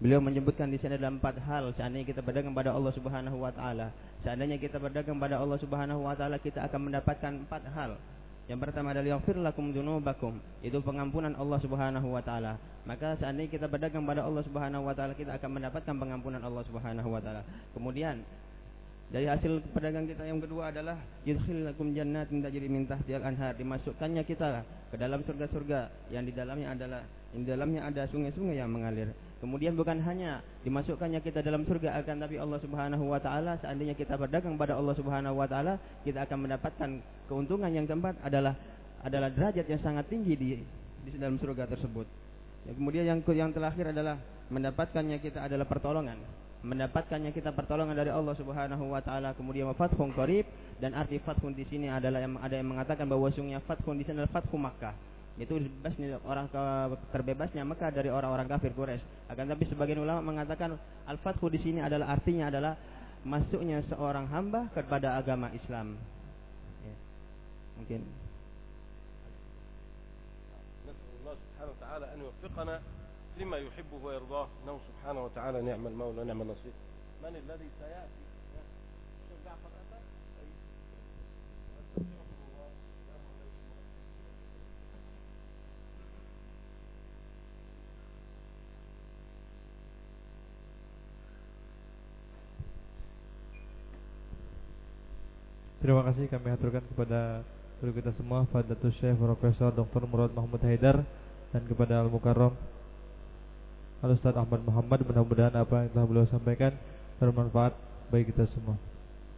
beliau menyebutkan di sini ada empat hal seandainya kita berdagang pada Allah Subhanahu wa taala. Seandainya kita berdagang pada Allah Subhanahu wa taala kita akan mendapatkan empat hal. Yang pertama adalah yaghfir lakum dzunubakum. Itu pengampunan Allah Subhanahu wa taala. Maka seandainya kita berdagang pada Allah Subhanahu wa taala kita akan mendapatkan pengampunan Allah Subhanahu wa taala. Kemudian dari hasil pedagang kita yang kedua adalah yudkhilakum jannatin tajri min tahtihal anhar dimasukkannya kita ke dalam surga-surga yang di dalamnya adalah di dalamnya ada sungai-sungai yang mengalir. Kemudian bukan hanya dimasukkannya kita dalam surga akan tapi Allah Subhanahu wa taala seandainya kita berdagang pada Allah Subhanahu wa taala kita akan mendapatkan keuntungan yang keempat adalah adalah derajat yang sangat tinggi di di dalam surga tersebut. Ya, kemudian yang yang terakhir adalah mendapatkannya kita adalah pertolongan mendapatkannya kita pertolongan dari Allah Subhanahu wa taala kemudian fathun qarib dan arti fathun di sini adalah yang ada yang mengatakan bahwa sungguhnya fathun di sini adalah fathu Makkah itu bebasnya orang ke, terbebasnya Mekah dari orang-orang kafir Quraisy akan tapi sebagian ulama mengatakan al-fathu di sini adalah artinya adalah masuknya seorang hamba kepada agama Islam ya. mungkin نسأل الله سبحانه وتعالى أن يوفقنا لما يحبه ويرضاه إنه سبحانه وتعالى نعم المولى ونعم النصير من الذي سيأتي الشيخ جعفر أتى أي وأستودعكم الله السلام عليكم ورحمة الله Terima kasih kami aturkan kepada guru kita semua Fadatul Syekh Profesor Dr. Murad Mahmud Haidar dan kepada Al Mukarram Al Ustaz Ahmad Muhammad mudah-mudahan apa yang telah beliau sampaikan bermanfaat bagi kita semua.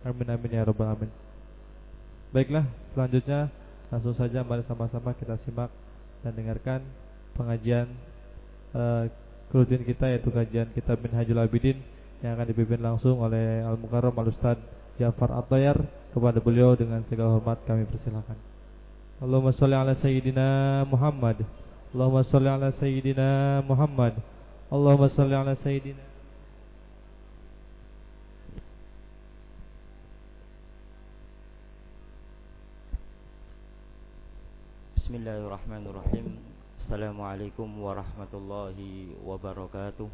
Amin amin ya rabbal alamin. Baiklah, selanjutnya langsung saja mari sama-sama kita simak dan dengarkan pengajian uh, kerutin kita yaitu kajian kitab Minhajul Abidin yang akan dipimpin langsung oleh Al Mukarram Al Ustaz Jafar Atayar kepada beliau dengan segala hormat kami persilakan. Allahumma sholli ala sayyidina Muhammad. Allahumma sholli ala sayyidina Muhammad. Allahumma sholli ala sayyidina. Bismillahirrahmanirrahim. Assalamualaikum warahmatullahi wabarakatuh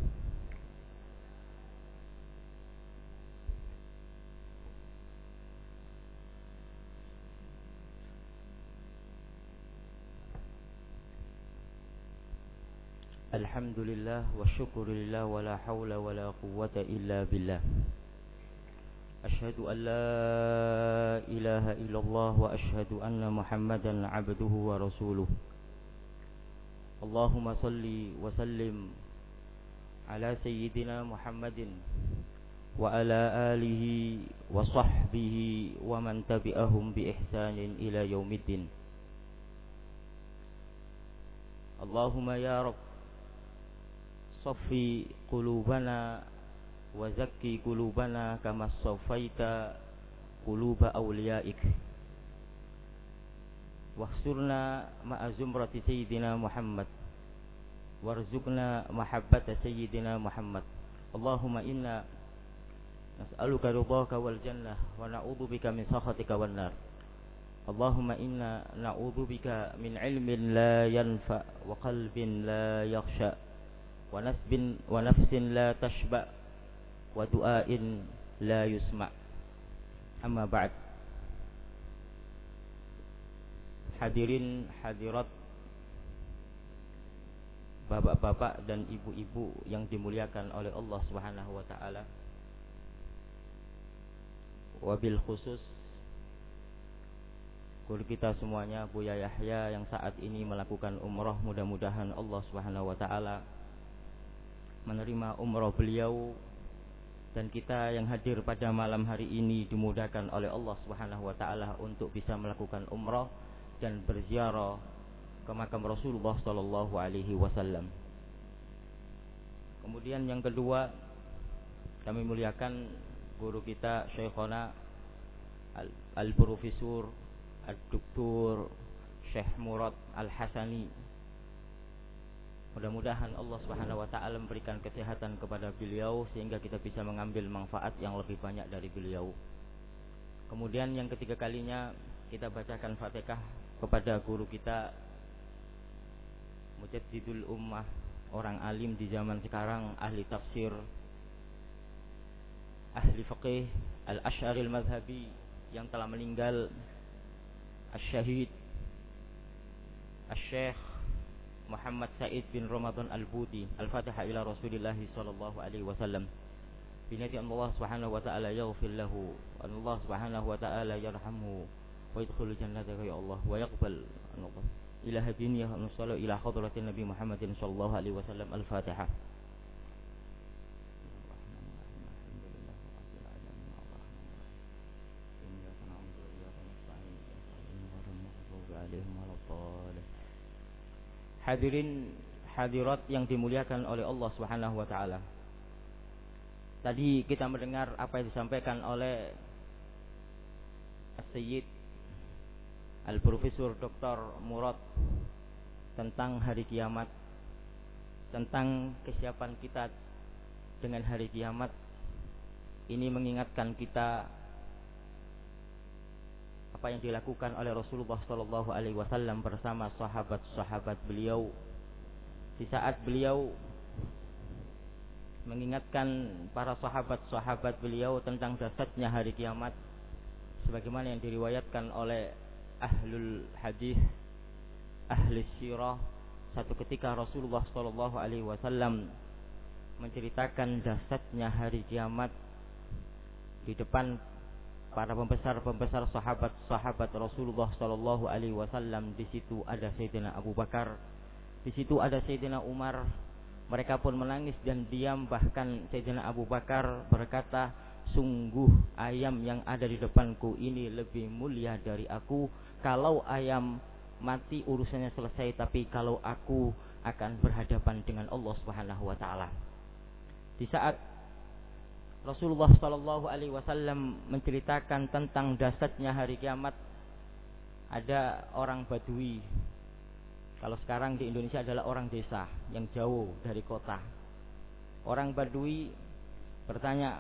الحمد لله والشكر لله ولا حول ولا قوة إلا بالله. أشهد أن لا إله إلا الله وأشهد أن محمدا عبده ورسوله. اللهم صل وسلم على سيدنا محمد وعلى آله وصحبه ومن تبعهم بإحسان إلى يوم الدين. اللهم يا رب صفي قلوبنا وزكي قلوبنا كما صفيت قلوب أوليائك. واخسرنا مع زمرة سيدنا محمد. وارزقنا محبة سيدنا محمد. اللهم إنا نسألك رضاك والجنة ونعوذ بك من سخطك والنار. اللهم إنا نعوذ بك من علم لا ينفع وقلب لا يخشى. ونسب ونفس لا تشبع ودعاء لا يسمع أما بعد Hadirin hadirat Bapak-bapak dan ibu-ibu yang dimuliakan oleh Allah Subhanahu wa taala. Wabil khusus guru kita semuanya Buya Yahya yang saat ini melakukan umrah mudah-mudahan Allah Subhanahu wa taala menerima umrah beliau dan kita yang hadir pada malam hari ini dimudahkan oleh Allah Subhanahu wa taala untuk bisa melakukan umrah dan berziarah ke makam Rasulullah sallallahu alaihi wasallam. Kemudian yang kedua kami muliakan guru kita Syekhona Al-Profesor Al-Doktor Syekh Murad Al-Hasani Mudah-mudahan Allah Subhanahu wa taala memberikan kesehatan kepada beliau sehingga kita bisa mengambil manfaat yang lebih banyak dari beliau. Kemudian yang ketiga kalinya kita bacakan Fatihah kepada guru kita Mujaddidul Ummah, orang alim di zaman sekarang, ahli tafsir, ahli fiqih, al-Asy'aril Madhabi yang telah meninggal Asy-Syahid Asy-Syekh Muhammad Said bin Ramadan Al-Budi Al-Fatihah ila Rasulillah sallallahu alaihi wasallam Binati Allah subhanahu wa ta'ala yaghfir lahu Allah subhanahu wa ta'ala yarhamhu Wa yadkhulu jannata ya Allah Wa yaqbal Allah Ila hadiniyah wa nusallu ila hadratin Nabi Muhammadin sallallahu alaihi wasallam Al-Fatihah Hadirin hadirat yang dimuliakan oleh Allah Subhanahu wa taala. Tadi kita mendengar apa yang disampaikan oleh Sayyid Al-Profesor Dr. Murad tentang hari kiamat, tentang kesiapan kita dengan hari kiamat. Ini mengingatkan kita apa yang dilakukan oleh Rasulullah Shallallahu Alaihi Wasallam bersama sahabat-sahabat beliau. Di saat beliau mengingatkan para sahabat-sahabat beliau tentang dasarnya hari kiamat sebagaimana yang diriwayatkan oleh ahlul hadis ahli sirah satu ketika Rasulullah Shallallahu Alaihi Wasallam menceritakan dasarnya hari kiamat di depan para pembesar-pembesar sahabat-sahabat Rasulullah Shallallahu Alaihi Wasallam di situ ada Sayyidina Abu Bakar, di situ ada Sayyidina Umar. Mereka pun menangis dan diam bahkan Sayyidina Abu Bakar berkata, sungguh ayam yang ada di depanku ini lebih mulia dari aku. Kalau ayam mati urusannya selesai, tapi kalau aku akan berhadapan dengan Allah Subhanahu Wa Taala. Di saat Rasulullah Shallallahu Alaihi Wasallam menceritakan tentang dasarnya hari kiamat. Ada orang Badui. Kalau sekarang di Indonesia adalah orang desa yang jauh dari kota. Orang Badui bertanya,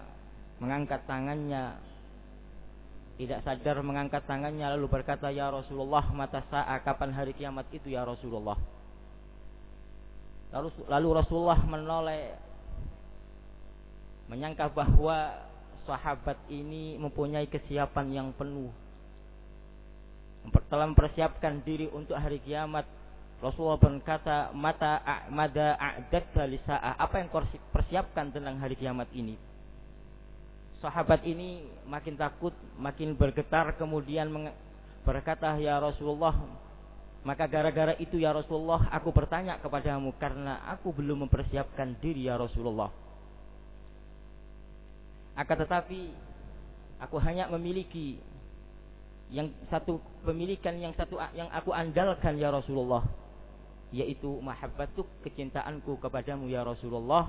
mengangkat tangannya, tidak sadar mengangkat tangannya lalu berkata, Ya Rasulullah, mata saat kapan hari kiamat itu ya Rasulullah? Lalu, lalu Rasulullah menoleh menyangka bahwa sahabat ini mempunyai kesiapan yang penuh telah mempersiapkan diri untuk hari kiamat Rasulullah berkata, "Mata mada a'dadta lisa'ah." Apa yang kau persiapkan tentang hari kiamat ini? Sahabat ini makin takut, makin bergetar kemudian berkata, "Ya Rasulullah, maka gara-gara itu ya Rasulullah, aku bertanya kepadamu karena aku belum mempersiapkan diri ya Rasulullah." Akan tetapi aku hanya memiliki yang satu pemilikan yang satu yang aku andalkan ya Rasulullah yaitu mahabbatuk kecintaanku kepadamu ya Rasulullah.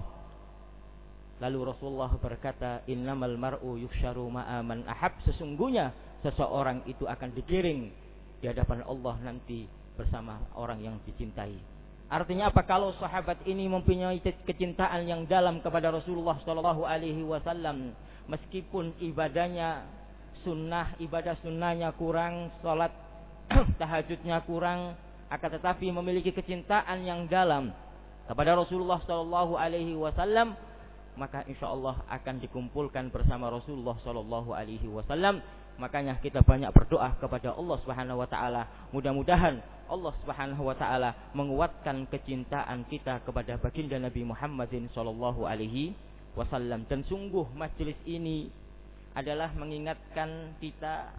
Lalu Rasulullah berkata innamal mar'u yuhsyaru ma'a man ahab. Sesungguhnya seseorang itu akan digiring di hadapan Allah nanti bersama orang yang dicintai artinya apa? Kalau sahabat ini mempunyai kecintaan yang dalam kepada Rasulullah sallallahu alaihi wasallam meskipun ibadahnya sunnah ibadah sunnahnya kurang salat tahajudnya kurang akan tetapi memiliki kecintaan yang dalam kepada Rasulullah Shallallahu Alaihi Wasallam maka insya Allah akan dikumpulkan bersama Rasulullah Shallallahu Alaihi Wasallam. Makanya kita banyak berdoa kepada Allah Subhanahu Wa Taala. Mudah-mudahan Allah Subhanahu Wa Taala menguatkan kecintaan kita kepada baginda Nabi Muhammadin Shallallahu Alaihi Wasallam dan sungguh majelis ini adalah mengingatkan kita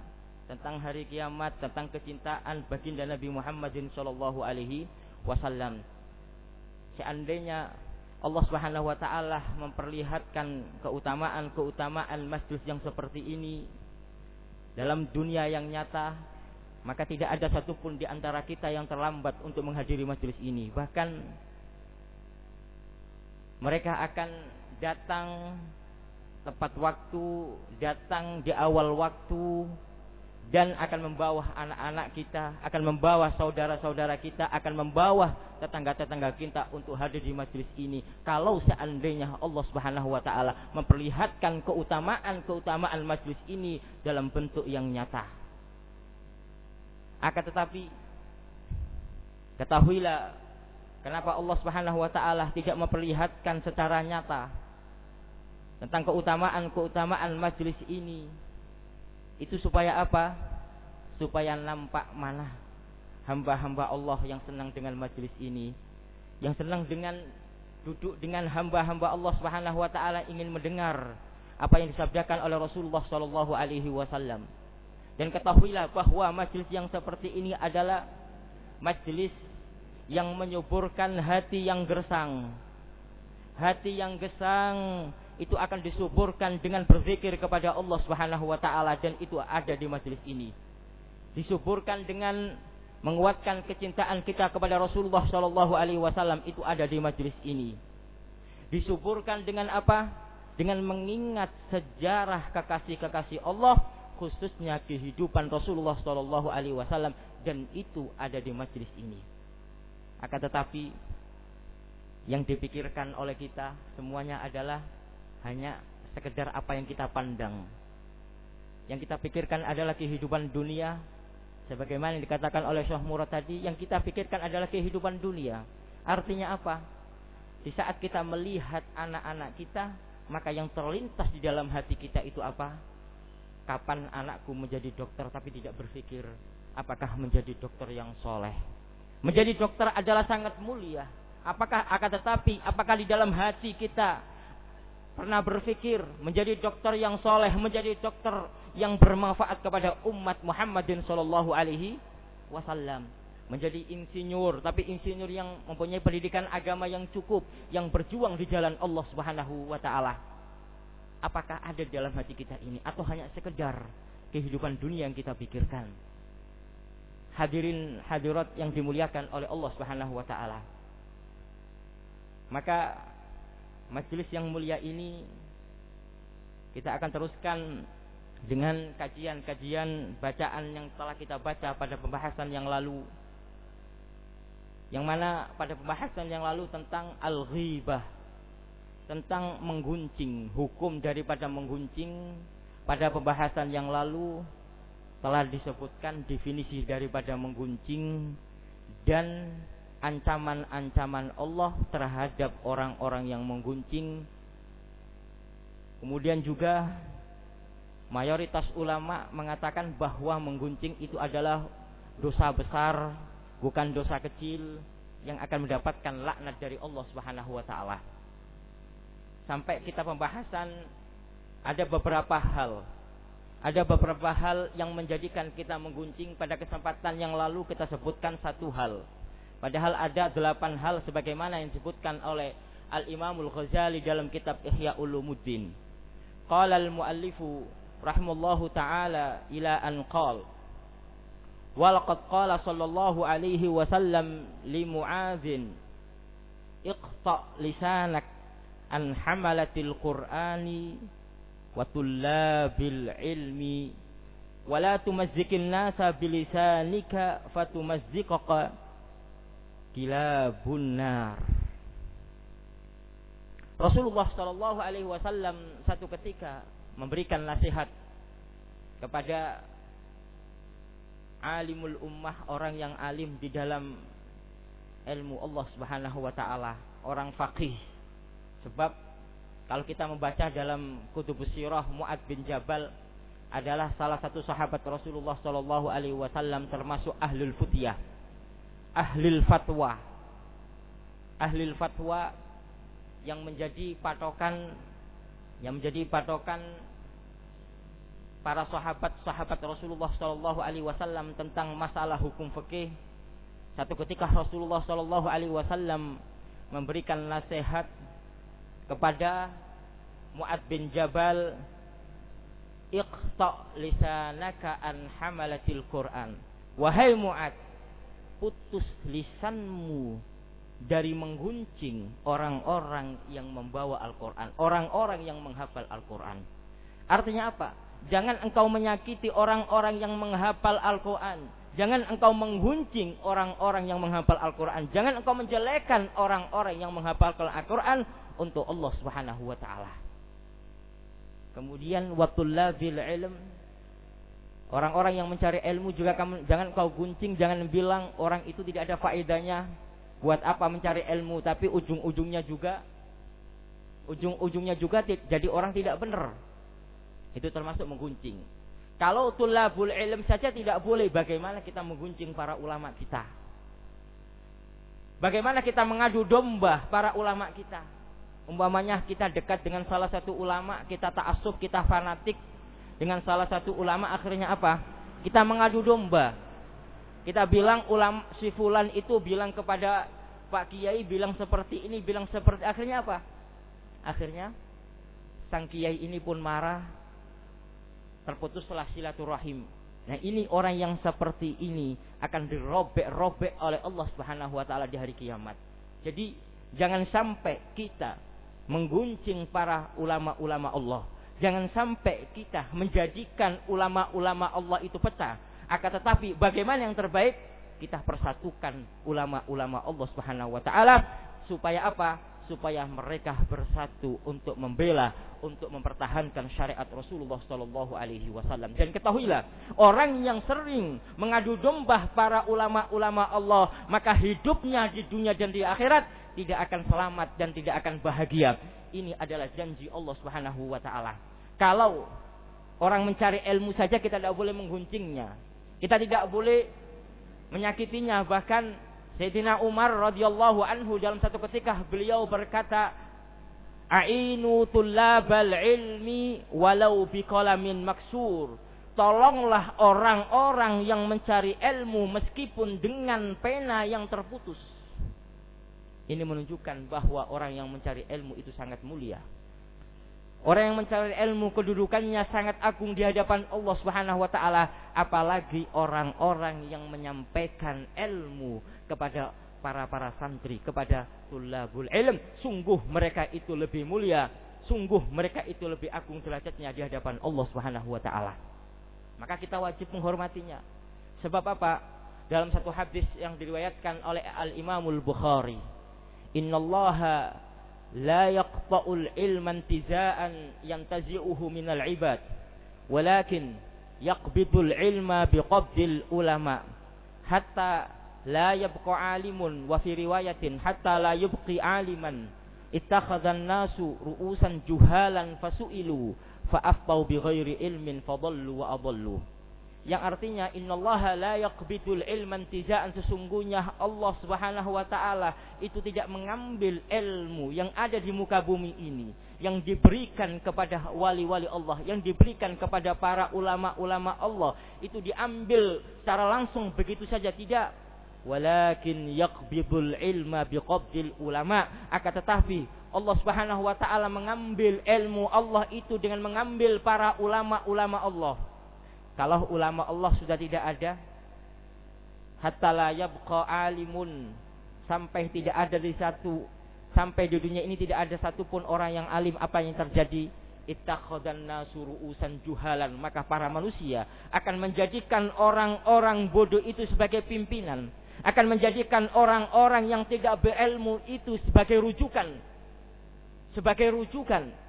tentang hari kiamat, tentang kecintaan baginda Nabi Muhammadin Shallallahu Alaihi Wasallam. Seandainya Allah Subhanahu Wa Taala memperlihatkan keutamaan-keutamaan masjid yang seperti ini dalam dunia yang nyata, maka tidak ada satupun di antara kita yang terlambat untuk menghadiri majelis ini. Bahkan mereka akan datang tepat waktu, datang di awal waktu, dan akan membawa anak-anak kita, akan membawa saudara-saudara kita, akan membawa tetangga-tetangga kita untuk hadir di majelis ini. Kalau seandainya Allah Subhanahu wa taala memperlihatkan keutamaan-keutamaan majelis ini dalam bentuk yang nyata. Akan tetapi ketahuilah kenapa Allah Subhanahu wa taala tidak memperlihatkan secara nyata tentang keutamaan-keutamaan majelis ini itu supaya apa? Supaya nampak mana hamba-hamba Allah yang senang dengan majelis ini, yang senang dengan duduk dengan hamba-hamba Allah Subhanahu wa taala ingin mendengar apa yang disabdakan oleh Rasulullah sallallahu alaihi wasallam. Dan ketahuilah bahwa majelis yang seperti ini adalah majelis yang menyuburkan hati yang gersang. Hati yang gesang itu akan disuburkan dengan berzikir kepada Allah Subhanahu wa taala dan itu ada di majelis ini. Disuburkan dengan menguatkan kecintaan kita kepada Rasulullah Shallallahu alaihi wasallam itu ada di majelis ini. Disuburkan dengan apa? Dengan mengingat sejarah kekasih-kekasih Allah khususnya kehidupan Rasulullah Shallallahu alaihi wasallam dan itu ada di majelis ini. Akan tetapi yang dipikirkan oleh kita semuanya adalah hanya sekedar apa yang kita pandang. Yang kita pikirkan adalah kehidupan dunia sebagaimana yang dikatakan oleh Syekh Murad tadi, yang kita pikirkan adalah kehidupan dunia. Artinya apa? Di saat kita melihat anak-anak kita, maka yang terlintas di dalam hati kita itu apa? Kapan anakku menjadi dokter tapi tidak berpikir apakah menjadi dokter yang soleh. Menjadi dokter adalah sangat mulia. Apakah akan tetapi apakah di dalam hati kita pernah berpikir menjadi dokter yang soleh, menjadi dokter yang bermanfaat kepada umat Muhammadin Shallallahu Alaihi Wasallam, menjadi insinyur, tapi insinyur yang mempunyai pendidikan agama yang cukup, yang berjuang di jalan Allah Subhanahu Wa Taala. Apakah ada dalam hati kita ini, atau hanya sekedar kehidupan dunia yang kita pikirkan? Hadirin hadirat yang dimuliakan oleh Allah Subhanahu Wa Taala. Maka majelis yang mulia ini kita akan teruskan dengan kajian-kajian bacaan yang telah kita baca pada pembahasan yang lalu yang mana pada pembahasan yang lalu tentang al-ghibah tentang mengguncing hukum daripada mengguncing pada pembahasan yang lalu telah disebutkan definisi daripada mengguncing dan ancaman-ancaman Allah terhadap orang-orang yang mengguncing. Kemudian juga mayoritas ulama mengatakan bahwa mengguncing itu adalah dosa besar bukan dosa kecil yang akan mendapatkan laknat dari Allah Subhanahu wa taala Sampai kita pembahasan ada beberapa hal. Ada beberapa hal yang menjadikan kita mengguncing pada kesempatan yang lalu kita sebutkan satu hal. Padahal ada delapan hal sebagaimana yang disebutkan oleh Al-Imamul Ghazali dalam kitab Ihya Ulumuddin. Qala al-muallifu rahimallahu taala ila an qala ولقد قال صلى الله عليه وسلم لمعاذ اقطع لسانك an hamalatil qur'ani wa tullabil ilmi wa la tumazzikil nasa bilisanika fatumazzikaka kilabun nar Rasulullah Shallallahu Alaihi Wasallam satu ketika memberikan nasihat kepada alimul ummah orang yang alim di dalam ilmu Allah Subhanahu wa taala, orang faqih. Sebab kalau kita membaca dalam kutubus sirah Muad bin Jabal adalah salah satu sahabat Rasulullah Shallallahu alaihi wasallam termasuk ahlul futiyah. Ahlul fatwa. Ahlul fatwa yang menjadi patokan yang menjadi patokan para sahabat-sahabat Rasulullah Shallallahu Alaihi Wasallam tentang masalah hukum fikih. Satu ketika Rasulullah Shallallahu Alaihi Wasallam memberikan nasihat kepada Muad bin Jabal, "Iqta lisanaka an hamalatil Quran." Wahai Muad, putus lisanmu dari mengguncing orang-orang yang membawa Al-Quran, orang-orang yang menghafal Al-Quran. Artinya apa? Jangan engkau menyakiti orang-orang yang menghafal Al-Quran. Jangan engkau mengguncing orang-orang yang menghafal Al-Quran. Jangan engkau menjelekkan orang-orang yang menghafal Al-Quran untuk Allah Subhanahu wa taala. Kemudian watullabil ilm Orang-orang yang mencari ilmu juga kamu, jangan kau guncing, jangan bilang orang itu tidak ada faedahnya. Buat apa mencari ilmu? Tapi ujung-ujungnya juga, ujung-ujungnya juga jadi orang tidak benar. Itu termasuk mengguncing. Kalau tulabul ilm saja tidak boleh, bagaimana kita mengguncing para ulama kita? Bagaimana kita mengadu domba para ulama kita? Umpamanya kita dekat dengan salah satu ulama, kita ta'assub, kita fanatik dengan salah satu ulama, akhirnya apa? Kita mengadu domba. Kita bilang ulama si fulan itu bilang kepada Pak Kiai bilang seperti ini, bilang seperti akhirnya apa? Akhirnya sang kiai ini pun marah, terputuslah silaturahim. Nah ini orang yang seperti ini akan dirobek-robek oleh Allah Subhanahu wa taala di hari kiamat. Jadi jangan sampai kita mengguncing para ulama-ulama Allah. Jangan sampai kita menjadikan ulama-ulama Allah itu pecah. Akan tetapi bagaimana yang terbaik? Kita persatukan ulama-ulama Allah Subhanahu wa taala supaya apa? supaya mereka bersatu untuk membela, untuk mempertahankan syariat Rasulullah Shallallahu Alaihi Wasallam. Dan ketahuilah, orang yang sering mengadu domba para ulama-ulama Allah, maka hidupnya di dunia dan di akhirat tidak akan selamat dan tidak akan bahagia. Ini adalah janji Allah Subhanahu Wa Taala. Kalau orang mencari ilmu saja kita tidak boleh mengguncingnya, kita tidak boleh menyakitinya, bahkan Sayyidina Umar radhiyallahu anhu dalam satu ketika beliau berkata, "Ainu tullabal ilmi walau biqalamin maksur." Tolonglah orang-orang yang mencari ilmu meskipun dengan pena yang terputus. Ini menunjukkan bahwa orang yang mencari ilmu itu sangat mulia. Orang yang mencari ilmu kedudukannya sangat agung di hadapan Allah Subhanahu wa taala, apalagi orang-orang yang menyampaikan ilmu kepada para-para santri, kepada tulabul ilm. Sungguh mereka itu lebih mulia, sungguh mereka itu lebih agung derajatnya di hadapan Allah Subhanahu wa taala. Maka kita wajib menghormatinya. Sebab apa? Dalam satu hadis yang diriwayatkan oleh Al Imamul Bukhari, "Innallaha لا يقطع العلم انتزاء ينتزعه من العباد ولكن يقبض العلم بقبض العلماء. حتى لا يبقى عالم وفي رواية حتى لا يبقي عالما اتخذ الناس رؤوسا جهالا فسئلوا فأفتوا بغير علم فضلوا وأضلوا. Yang artinya innallaha la yaqbidul ilman tijaan. Sesungguhnya Allah Subhanahu wa taala itu tidak mengambil ilmu yang ada di muka bumi ini yang diberikan kepada wali-wali Allah yang diberikan kepada para ulama-ulama Allah itu diambil secara langsung begitu saja tidak. Walakin yaqbidul ilma biqabdil ulama. Akan tetapi Allah Subhanahu wa taala mengambil ilmu Allah itu dengan mengambil para ulama-ulama Allah kalau ulama Allah sudah tidak ada, hatta la alimun sampai tidak ada di satu sampai di dunia ini tidak ada satupun orang yang alim apa yang terjadi. Ittakhadan nasuru usan juhalan maka para manusia akan menjadikan orang-orang bodoh itu sebagai pimpinan. Akan menjadikan orang-orang yang tidak berilmu itu sebagai rujukan. Sebagai rujukan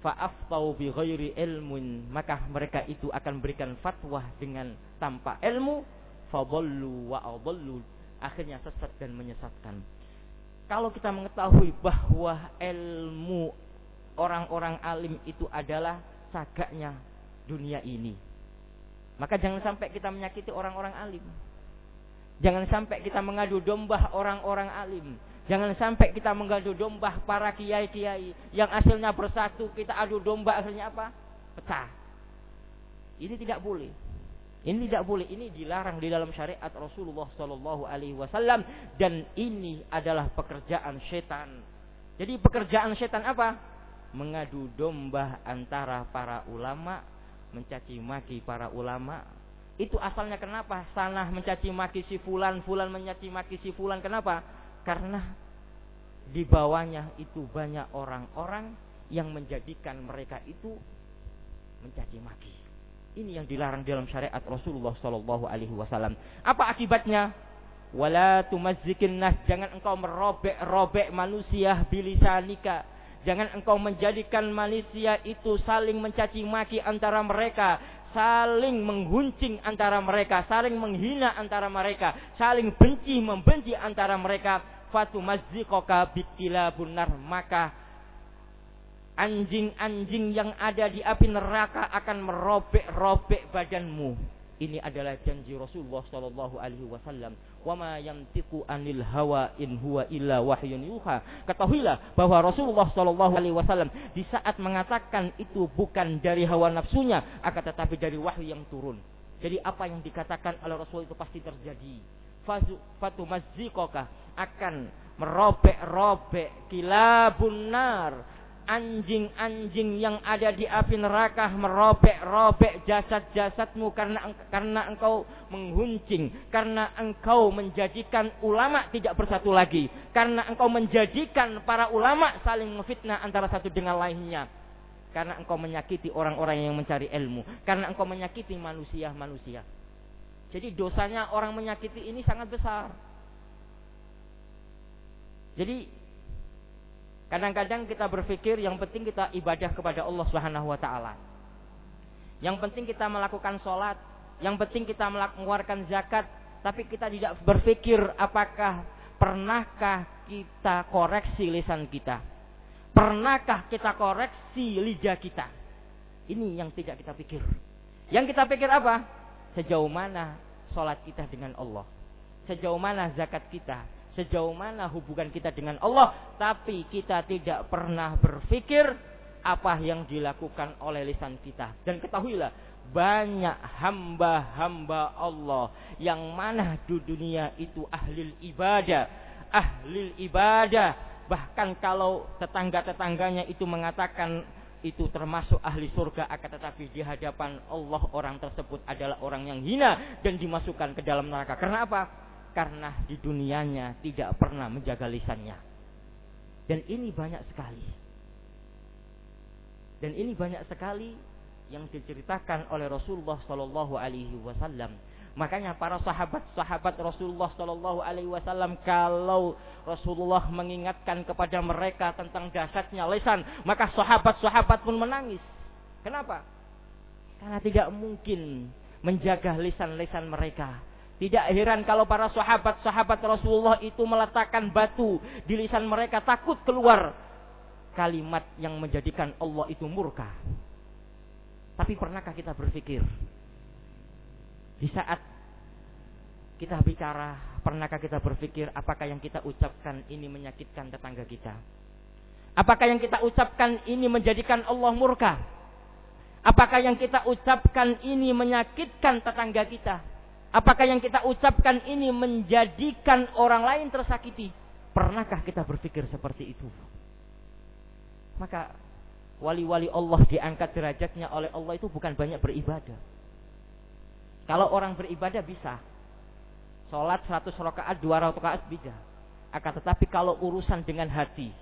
fa'aftau bi ghairi ilmun. Maka mereka itu akan berikan fatwa dengan tanpa ilmu. Fadallu wa adallu. Akhirnya sesat dan menyesatkan. Kalau kita mengetahui bahwa ilmu orang-orang alim itu adalah sagaknya dunia ini. Maka jangan sampai kita menyakiti orang-orang alim. Jangan sampai kita mengadu domba orang-orang alim Jangan sampai kita mengadu domba para kiai-kiai yang hasilnya bersatu, kita adu domba hasilnya apa? Pecah. Ini tidak boleh. Ini tidak boleh. Ini dilarang di dalam syariat Rasulullah Shallallahu Alaihi Wasallam dan ini adalah pekerjaan setan. Jadi pekerjaan setan apa? Mengadu domba antara para ulama, mencaci maki para ulama. Itu asalnya kenapa? Sanah mencaci maki si fulan, fulan mencaci maki si fulan. Kenapa? Karena di bawahnya itu banyak orang-orang yang menjadikan mereka itu mencaci maki. Ini yang dilarang dalam syariat Rasulullah Shallallahu Alaihi Wasallam. Apa akibatnya? Wala tumazikin nas. Jangan engkau merobek-robek manusia bilisanika. Jangan engkau menjadikan manusia itu saling mencaci maki antara mereka. Saling mengguncing antara mereka. Saling menghina antara mereka. Saling benci membenci antara mereka fatu mazziqaka bikila bunar maka anjing-anjing yang ada di api neraka akan merobek-robek badanmu. Ini adalah janji Rasulullah Shallallahu Alaihi Wasallam. Wama yantiku anil hawa in huwa illa wahyun yuha. Ketahuilah bahwa Rasulullah Shallallahu Alaihi Wasallam di saat mengatakan itu bukan dari hawa nafsunya, akan tetapi dari wahyu yang turun. Jadi apa yang dikatakan oleh Rasul itu pasti terjadi. Fatu mazziqaka akan merobek-robek kilabun nar anjing-anjing yang ada di api neraka merobek-robek jasad-jasadmu karena karena engkau menghuncing, karena engkau menjadikan ulama tidak bersatu lagi, karena engkau menjadikan para ulama saling memfitnah antara satu dengan lainnya. Karena engkau menyakiti orang-orang yang mencari ilmu, karena engkau menyakiti manusia-manusia. Jadi dosanya orang menyakiti ini sangat besar. Jadi kadang-kadang kita berpikir yang penting kita ibadah kepada Allah Subhanahu wa taala. Yang penting kita melakukan sholat, yang penting kita mengeluarkan zakat, tapi kita tidak berpikir apakah pernahkah kita koreksi lisan kita? Pernahkah kita koreksi lidah kita? Ini yang tidak kita pikir. Yang kita pikir apa? Sejauh mana sholat kita dengan Allah? Sejauh mana zakat kita? Sejauh mana hubungan kita dengan Allah, tapi kita tidak pernah berpikir apa yang dilakukan oleh lisan kita. Dan ketahuilah, banyak hamba-hamba Allah yang mana di dunia itu ahli ibadah, ahli ibadah. Bahkan kalau tetangga-tetangganya itu mengatakan itu termasuk ahli surga akan tetapi di hadapan Allah orang tersebut adalah orang yang hina dan dimasukkan ke dalam neraka. Karena apa? Karena di dunianya tidak pernah menjaga lisannya. Dan ini banyak sekali. Dan ini banyak sekali yang diceritakan oleh Rasulullah Shallallahu Alaihi Wasallam. Makanya para sahabat-sahabat Rasulullah Shallallahu Alaihi Wasallam kalau Rasulullah mengingatkan kepada mereka tentang dahsyatnya lisan, maka sahabat-sahabat pun menangis. Kenapa? Karena tidak mungkin menjaga lisan-lisan mereka tidak heran kalau para sahabat-sahabat Rasulullah itu meletakkan batu di lisan mereka takut keluar kalimat yang menjadikan Allah itu murka. Tapi pernahkah kita berpikir Di saat kita bicara, pernahkah kita berpikir apakah yang kita ucapkan ini menyakitkan tetangga kita? Apakah yang kita ucapkan ini menjadikan Allah murka? Apakah yang kita ucapkan ini menyakitkan tetangga kita? Apakah yang kita ucapkan ini menjadikan orang lain tersakiti? Pernahkah kita berpikir seperti itu? Maka wali-wali Allah diangkat derajatnya oleh Allah itu bukan banyak beribadah. Kalau orang beribadah bisa. Sholat 100 rakaat, 200 rakaat bisa. Akan tetapi kalau urusan dengan hati,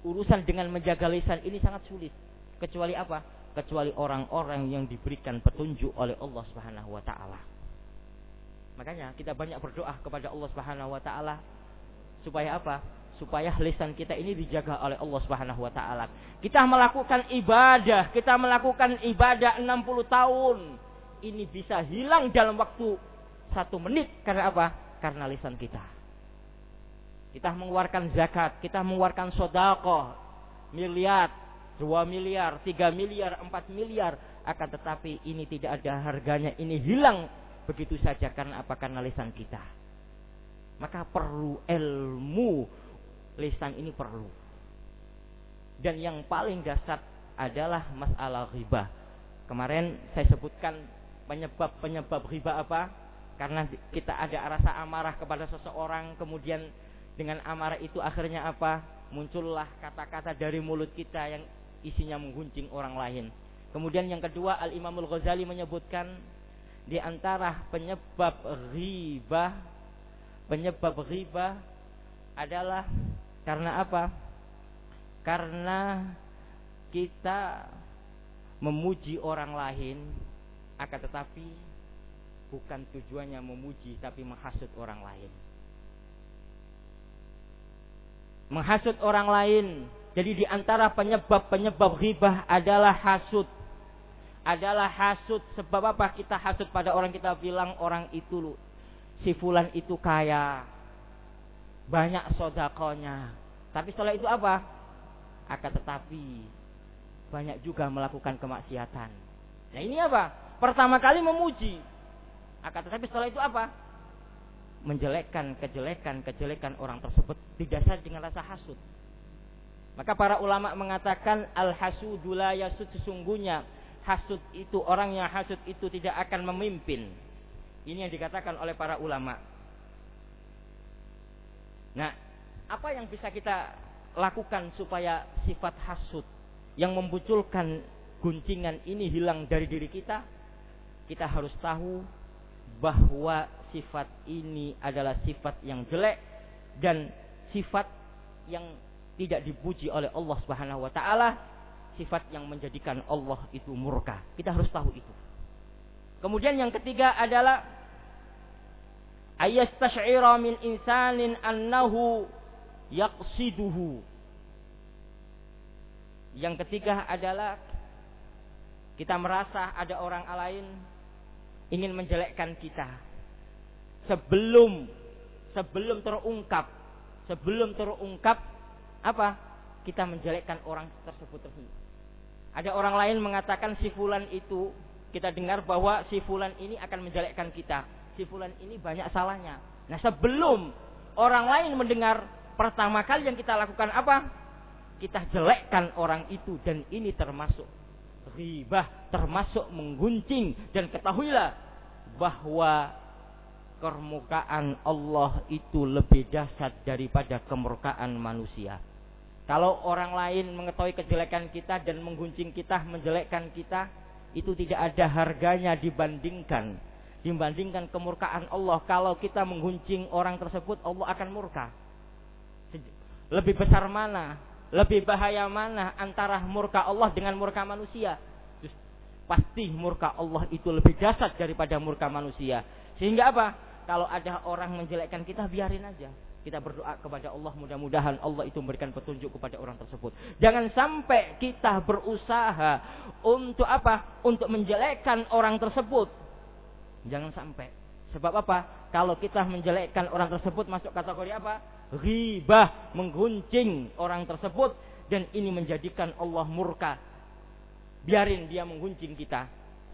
urusan dengan menjaga lisan ini sangat sulit. Kecuali apa? Kecuali orang-orang yang diberikan petunjuk oleh Allah Subhanahu wa taala. Makanya kita banyak berdoa kepada Allah Subhanahu wa taala supaya apa? supaya lisan kita ini dijaga oleh Allah Subhanahu wa taala. Kita melakukan ibadah, kita melakukan ibadah 60 tahun. Ini bisa hilang dalam waktu satu menit karena apa? Karena lisan kita. Kita mengeluarkan zakat, kita mengeluarkan sodakoh, miliar, dua miliar, tiga miliar, empat miliar. Akan tetapi ini tidak ada harganya, ini hilang begitu saja karena apa? Karena lisan kita. Maka perlu ilmu lisan ini perlu. Dan yang paling dasar adalah masalah riba. Kemarin saya sebutkan penyebab-penyebab riba apa? Karena kita ada rasa amarah kepada seseorang, kemudian dengan amarah itu akhirnya apa? Muncullah kata-kata dari mulut kita yang isinya menggunjing orang lain. Kemudian yang kedua Al Imamul Ghazali menyebutkan di antara penyebab riba penyebab riba adalah karena apa? Karena kita memuji orang lain akan tetapi bukan tujuannya memuji tapi menghasut orang lain. Menghasut orang lain. Jadi di antara penyebab-penyebab ghibah adalah hasut. Adalah hasut sebab apa kita hasut pada orang kita bilang orang itu si fulan itu kaya, banyak sodakonya. Tapi setelah itu apa? Akan tetapi banyak juga melakukan kemaksiatan. Nah ini apa? Pertama kali memuji. Akan tetapi setelah itu apa? Menjelekkan kejelekan-kejelekan orang tersebut didasari dengan rasa hasud. Maka para ulama mengatakan al hasudula yasud sesungguhnya hasud itu orang yang hasud itu tidak akan memimpin. Ini yang dikatakan oleh para ulama. Nah, apa yang bisa kita lakukan supaya sifat hasud yang memunculkan guncingan ini hilang dari diri kita? Kita harus tahu bahwa sifat ini adalah sifat yang jelek dan sifat yang tidak dipuji oleh Allah Subhanahu wa taala, sifat yang menjadikan Allah itu murka. Kita harus tahu itu. Kemudian yang ketiga adalah ayastash'ira min insanin annahu yaqsiduhu. Yang ketiga adalah kita merasa ada orang lain ingin menjelekkan kita. Sebelum sebelum terungkap, sebelum terungkap apa? Kita menjelekkan orang tersebut tersebut. Ada orang lain mengatakan si fulan itu kita dengar bahwa si fulan ini akan menjelekkan kita si fulan ini banyak salahnya. Nah sebelum orang lain mendengar pertama kali yang kita lakukan apa? Kita jelekkan orang itu dan ini termasuk ribah, termasuk mengguncing dan ketahuilah bahwa permukaan Allah itu lebih dahsyat daripada kemurkaan manusia. Kalau orang lain mengetahui kejelekan kita dan mengguncing kita, menjelekkan kita, itu tidak ada harganya dibandingkan dibandingkan kemurkaan Allah. Kalau kita mengguncing orang tersebut Allah akan murka. Lebih besar mana? Lebih bahaya mana antara murka Allah dengan murka manusia? Pasti murka Allah itu lebih dasar daripada murka manusia. Sehingga apa? Kalau ada orang menjelekkan kita biarin aja kita berdoa kepada Allah mudah-mudahan Allah itu memberikan petunjuk kepada orang tersebut. Jangan sampai kita berusaha untuk apa? Untuk menjelekkan orang tersebut Jangan sampai. Sebab apa? Kalau kita menjelekkan orang tersebut masuk kategori apa? Ribah, mengguncing orang tersebut dan ini menjadikan Allah murka. Biarin dia mengguncing kita.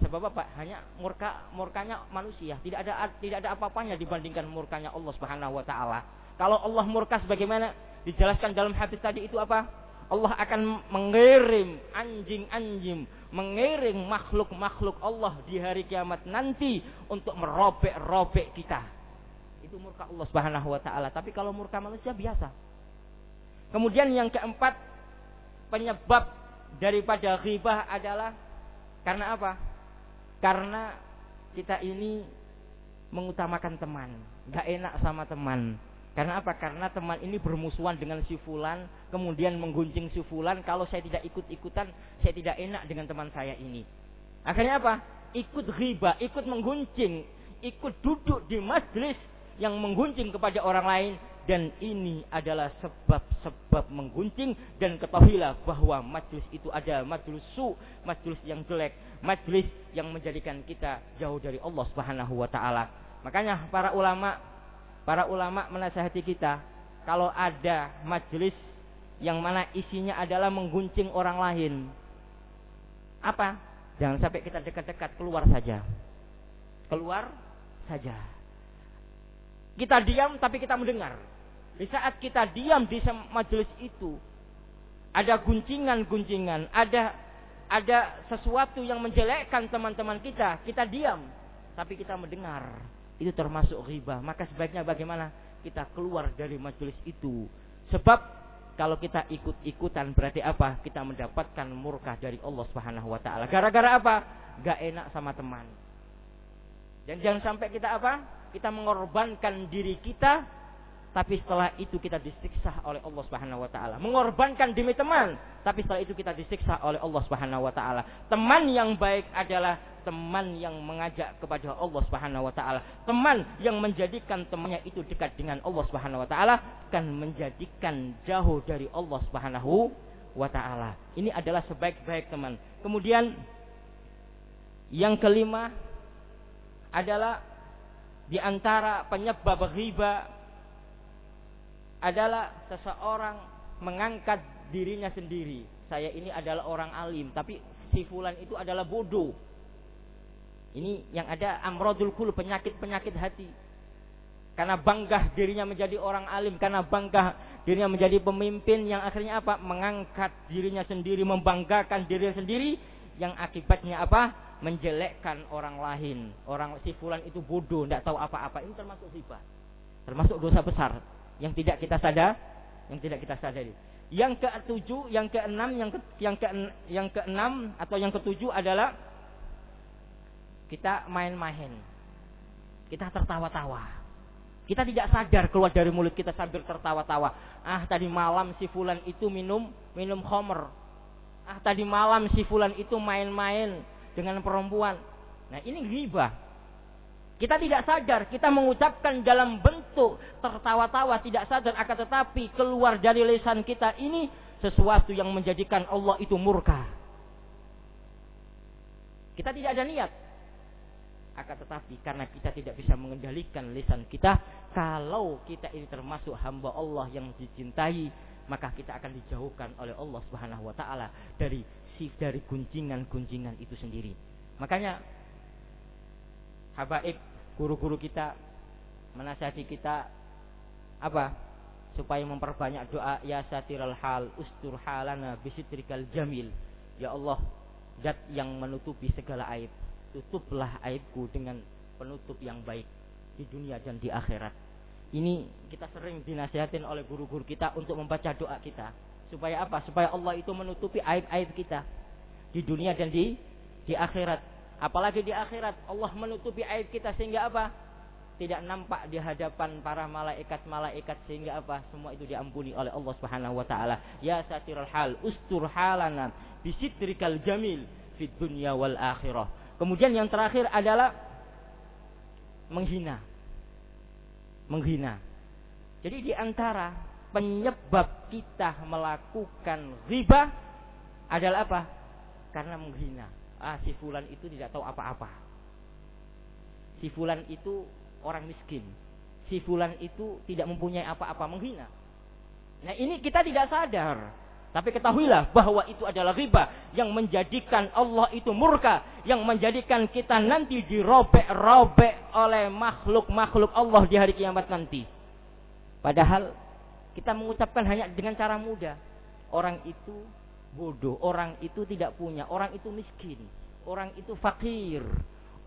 Sebab apa? Hanya murka murkanya manusia. Tidak ada tidak ada apa-apanya dibandingkan murkanya Allah Subhanahu wa taala. Kalau Allah murka sebagaimana dijelaskan dalam hadis tadi itu apa? Allah akan mengirim anjing-anjing, mengiring makhluk-makhluk Allah di hari kiamat nanti untuk merobek-robek kita. Itu murka Allah Subhanahu wa taala. Tapi kalau murka manusia biasa. Kemudian yang keempat, penyebab daripada ghibah adalah karena apa? Karena kita ini mengutamakan teman, gak enak sama teman. Karena apa? Karena teman ini bermusuhan dengan si fulan, kemudian menggunjing si fulan. Kalau saya tidak ikut-ikutan, saya tidak enak dengan teman saya ini. Akhirnya apa? Ikut riba, ikut menggunjing, ikut duduk di majlis yang menggunjing kepada orang lain dan ini adalah sebab-sebab menggunjing dan ketahuilah bahwa majlis itu ada majlis su, majlis yang jelek, majlis yang menjadikan kita jauh dari Allah Subhanahu wa taala. Makanya para ulama para ulama menasihati kita kalau ada majlis yang mana isinya adalah mengguncing orang lain. Apa? Jangan sampai kita dekat-dekat keluar saja. Keluar saja. Kita diam tapi kita mendengar. Di saat kita diam di majelis itu, ada guncingan-guncingan, ada ada sesuatu yang menjelekkan teman-teman kita, kita diam, tapi kita mendengar. Itu termasuk riba. Maka sebaiknya bagaimana kita keluar dari majelis itu. Sebab kalau kita ikut-ikutan berarti apa? Kita mendapatkan murka dari Allah Subhanahu wa taala. Gara-gara apa? Gak enak sama teman. Dan jangan sampai kita apa? Kita mengorbankan diri kita tapi setelah itu kita disiksa oleh Allah Subhanahu wa taala. Mengorbankan demi teman, tapi setelah itu kita disiksa oleh Allah Subhanahu wa taala. Teman yang baik adalah teman yang mengajak kepada Allah Subhanahu wa taala. Teman yang menjadikan temannya itu dekat dengan Allah Subhanahu wa taala kan menjadikan jauh dari Allah Subhanahu wa taala. Ini adalah sebaik-baik teman. Kemudian yang kelima adalah di antara penyebab riba adalah seseorang mengangkat dirinya sendiri. Saya ini adalah orang alim, tapi si fulan itu adalah bodoh. Ini yang ada amrodul kul penyakit-penyakit hati. Karena bangga dirinya menjadi orang alim, karena bangga dirinya menjadi pemimpin yang akhirnya apa? Mengangkat dirinya sendiri, membanggakan dirinya sendiri yang akibatnya apa? Menjelekkan orang lain. Orang si fulan itu bodoh, tidak tahu apa-apa. Ini termasuk riba. Termasuk dosa besar yang tidak kita sadar, yang tidak kita sadari. Yang ketujuh, yang keenam, yang ke, yang ke yang keenam atau yang ketujuh adalah kita main-main. Kita tertawa-tawa. Kita tidak sadar keluar dari mulut kita sambil tertawa-tawa. Ah, tadi malam si fulan itu minum minum homer. Ah, tadi malam si fulan itu main-main dengan perempuan. Nah, ini ghibah. Kita tidak sadar, kita mengucapkan dalam bentuk tertawa-tawa tidak sadar akan tetapi keluar dari lisan kita ini sesuatu yang menjadikan Allah itu murka. Kita tidak ada niat. Akan tetapi karena kita tidak bisa mengendalikan lisan kita, kalau kita ini termasuk hamba Allah yang dicintai, maka kita akan dijauhkan oleh Allah Subhanahu wa taala dari sif dari gunjingan-gunjingan itu sendiri. Makanya habaib guru-guru kita menasihati kita apa? Supaya memperbanyak doa ya satiral hal ustur halana bisitrikal jamil. Ya Allah zat yang menutupi segala aib tutuplah aibku dengan penutup yang baik di dunia dan di akhirat. Ini kita sering dinasihatin oleh guru-guru kita untuk membaca doa kita. Supaya apa? Supaya Allah itu menutupi aib-aib kita di dunia dan di di akhirat Apalagi di akhirat Allah menutupi aib kita sehingga apa? Tidak nampak di hadapan para malaikat-malaikat sehingga apa? Semua itu diampuni oleh Allah Subhanahu wa taala. Ya satirul hal, ustur halana bisitrikal jamil fid dunya wal akhirah. Kemudian yang terakhir adalah menghina. Menghina. Jadi di antara penyebab kita melakukan riba adalah apa? Karena menghina ah si fulan itu tidak tahu apa-apa. Si fulan itu orang miskin. Si fulan itu tidak mempunyai apa-apa menghina. Nah, ini kita tidak sadar. Tapi ketahuilah bahwa itu adalah riba yang menjadikan Allah itu murka, yang menjadikan kita nanti dirobek-robek oleh makhluk-makhluk Allah di hari kiamat nanti. Padahal kita mengucapkan hanya dengan cara mudah. Orang itu bodoh, orang itu tidak punya, orang itu miskin, orang itu fakir,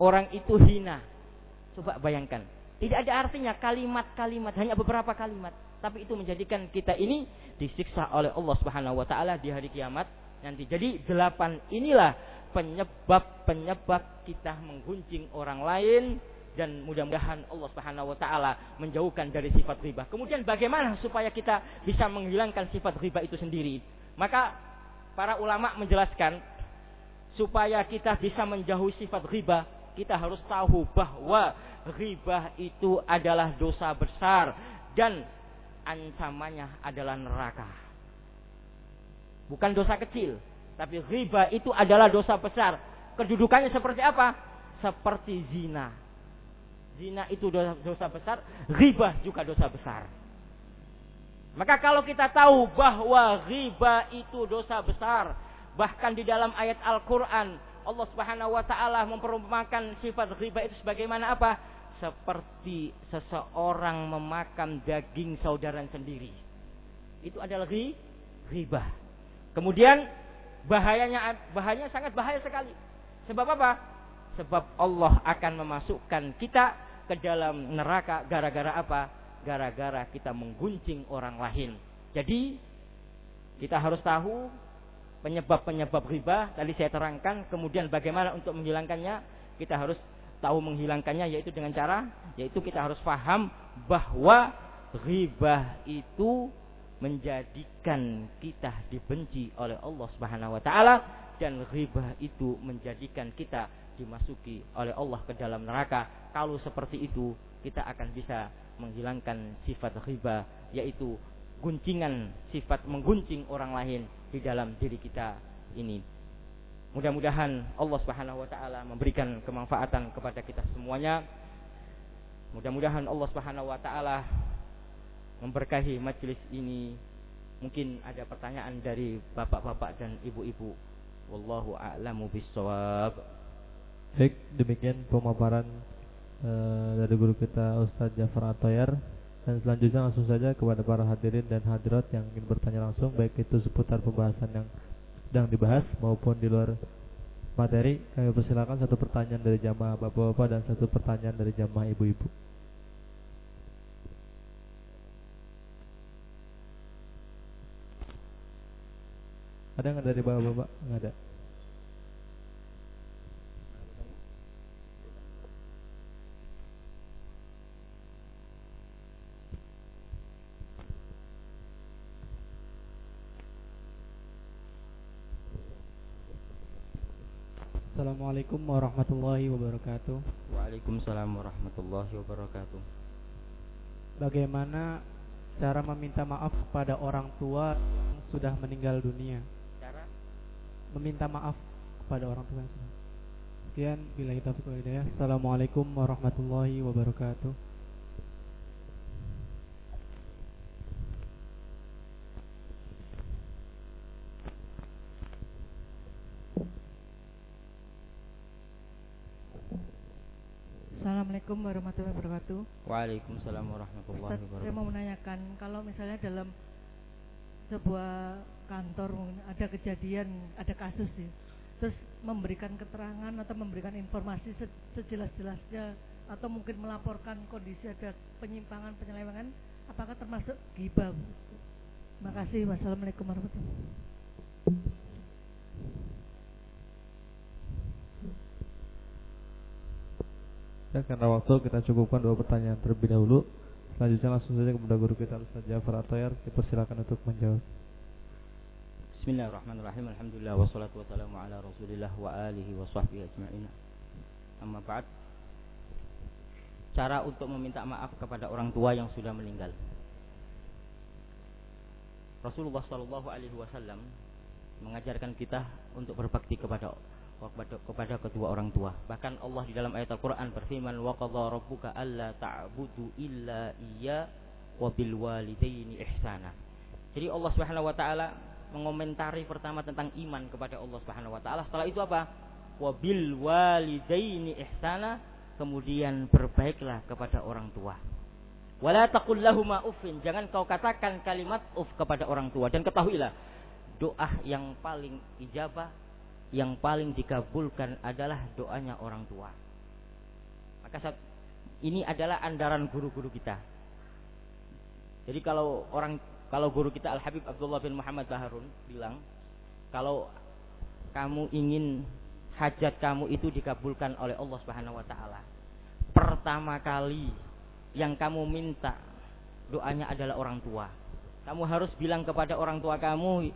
orang itu hina. Coba bayangkan, tidak ada artinya kalimat-kalimat, hanya beberapa kalimat tapi itu menjadikan kita ini disiksa oleh Allah Subhanahu wa taala di hari kiamat nanti. Jadi delapan inilah penyebab-penyebab kita menggunjing orang lain dan mudah-mudahan Allah Subhanahu wa taala menjauhkan dari sifat riba. Kemudian bagaimana supaya kita bisa menghilangkan sifat riba itu sendiri? Maka para ulama menjelaskan supaya kita bisa menjauhi sifat riba, kita harus tahu bahwa riba itu adalah dosa besar dan ancamannya adalah neraka. Bukan dosa kecil, tapi riba itu adalah dosa besar. Kedudukannya seperti apa? Seperti zina. Zina itu dosa, besar, riba juga dosa besar. Maka kalau kita tahu bahwa riba itu dosa besar, bahkan di dalam ayat Al-Qur'an Allah Subhanahu wa taala memperumpamakan sifat riba itu sebagaimana apa? seperti seseorang memakan daging saudara sendiri. Itu adalah riba. Kemudian bahayanya bahayanya sangat bahaya sekali. Sebab apa? Sebab Allah akan memasukkan kita ke dalam neraka gara-gara apa? Gara-gara kita mengguncing orang lain. Jadi kita harus tahu penyebab-penyebab riba tadi saya terangkan, kemudian bagaimana untuk menghilangkannya kita harus tahu menghilangkannya yaitu dengan cara yaitu kita harus paham bahwa riba itu menjadikan kita dibenci oleh Allah Subhanahu wa taala dan riba itu menjadikan kita dimasuki oleh Allah ke dalam neraka. Kalau seperti itu, kita akan bisa menghilangkan sifat riba yaitu guncingan sifat mengguncing orang lain di dalam diri kita ini. Mudah-mudahan Allah Subhanahu wa taala memberikan kemanfaatan kepada kita semuanya. Mudah-mudahan Allah Subhanahu wa taala memberkahi majelis ini. Mungkin ada pertanyaan dari bapak-bapak dan ibu-ibu. Wallahu a'lamu bissawab. Baik, demikian pemaparan uh, dari guru kita Ustaz Jafar Atoyar. Dan selanjutnya langsung saja kepada para hadirin dan hadirat yang ingin bertanya langsung baik itu seputar pembahasan yang sedang dibahas maupun di luar materi. Kami persilakan satu pertanyaan dari jamaah bapak-bapak dan satu pertanyaan dari jamaah ibu-ibu. Ada nggak dari bapak-bapak? Nggak ada Assalamualaikum warahmatullahi wabarakatuh. Waalaikumsalam warahmatullahi wabarakatuh. Bagaimana cara meminta maaf kepada orang tua yang sudah meninggal dunia? Cara meminta maaf kepada orang tua yang sudah. Sekian bila kita Assalamualaikum warahmatullahi wabarakatuh. Assalamualaikum warahmatullahi wabarakatuh. Waalaikumsalam warahmatullahi wabarakatuh. Saya mau menanyakan kalau misalnya dalam sebuah kantor ada kejadian, ada kasus sih, terus memberikan keterangan atau memberikan informasi sejelas-jelasnya atau mungkin melaporkan kondisi ada penyimpangan penyelewengan, apakah termasuk gibah? Terima kasih. Wassalamualaikum warahmatullahi wabarakatuh. Ya, karena waktu kita cukupkan dua pertanyaan terlebih dahulu. Selanjutnya langsung saja kepada guru kita Ustaz Jafar Atoyar. Dipersilakan untuk menjawab. Bismillahirrahmanirrahim. Alhamdulillah wassalatu wassalamu ala Rasulillah wa alihi wa sahbihi ajma'in. Amma ba'd. Cara untuk meminta maaf kepada orang tua yang sudah meninggal. Rasulullah sallallahu alaihi wasallam mengajarkan kita untuk berbakti kepada kepada, kepada kedua orang tua. Bahkan Allah di dalam ayat Al-Qur'an berfirman wa qadha rabbuka alla ta'budu illa iya wa bil walidaini ihsana. Jadi Allah Subhanahu wa taala mengomentari pertama tentang iman kepada Allah Subhanahu wa taala. Setelah itu apa? Wabil walidaini ihsana, kemudian berbaiklah kepada orang tua. Wala taqul uffin, jangan kau katakan kalimat uff kepada orang tua dan ketahuilah doa yang paling ijabah yang paling dikabulkan adalah doanya orang tua. Maka saat ini adalah andaran guru-guru kita. Jadi kalau orang kalau guru kita Al Habib Abdullah bin Muhammad Baharun bilang, kalau kamu ingin hajat kamu itu dikabulkan oleh Allah Subhanahu wa taala. Pertama kali yang kamu minta doanya adalah orang tua. Kamu harus bilang kepada orang tua kamu,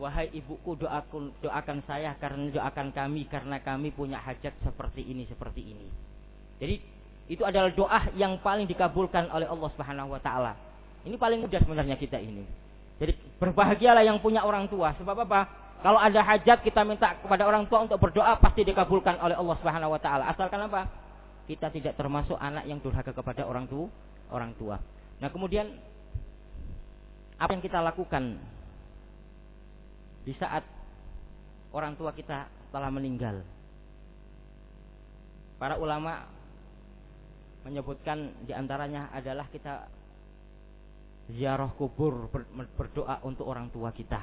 Wahai ibuku doakan doakan saya karena doakan kami karena kami punya hajat seperti ini seperti ini. Jadi itu adalah doa yang paling dikabulkan oleh Allah Subhanahu wa taala. Ini paling mudah sebenarnya kita ini. Jadi berbahagialah yang punya orang tua. Sebab apa? Kalau ada hajat kita minta kepada orang tua untuk berdoa pasti dikabulkan oleh Allah Subhanahu wa taala. Asalkan apa? Kita tidak termasuk anak yang durhaka kepada orang tua, orang tua. Nah, kemudian apa yang kita lakukan di saat orang tua kita telah meninggal. Para ulama menyebutkan di antaranya adalah kita ziarah kubur berdoa untuk orang tua kita.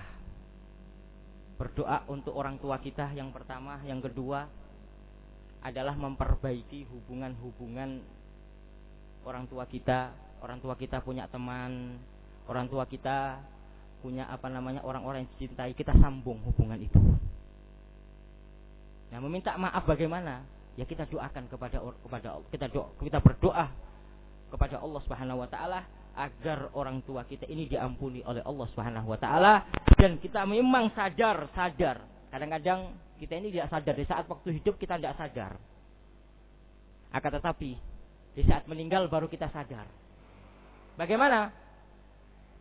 Berdoa untuk orang tua kita yang pertama, yang kedua adalah memperbaiki hubungan-hubungan orang tua kita. Orang tua kita punya teman, orang tua kita punya apa namanya orang-orang yang dicintai kita sambung hubungan itu. Nah meminta maaf bagaimana? Ya kita doakan kepada kepada kita doa, kita berdoa kepada Allah Subhanahu wa taala agar orang tua kita ini diampuni oleh Allah Subhanahu wa taala. Dan kita memang sadar sadar. Kadang-kadang kita ini tidak sadar. Di saat waktu hidup kita tidak sadar. Akan tetapi di saat meninggal baru kita sadar. Bagaimana?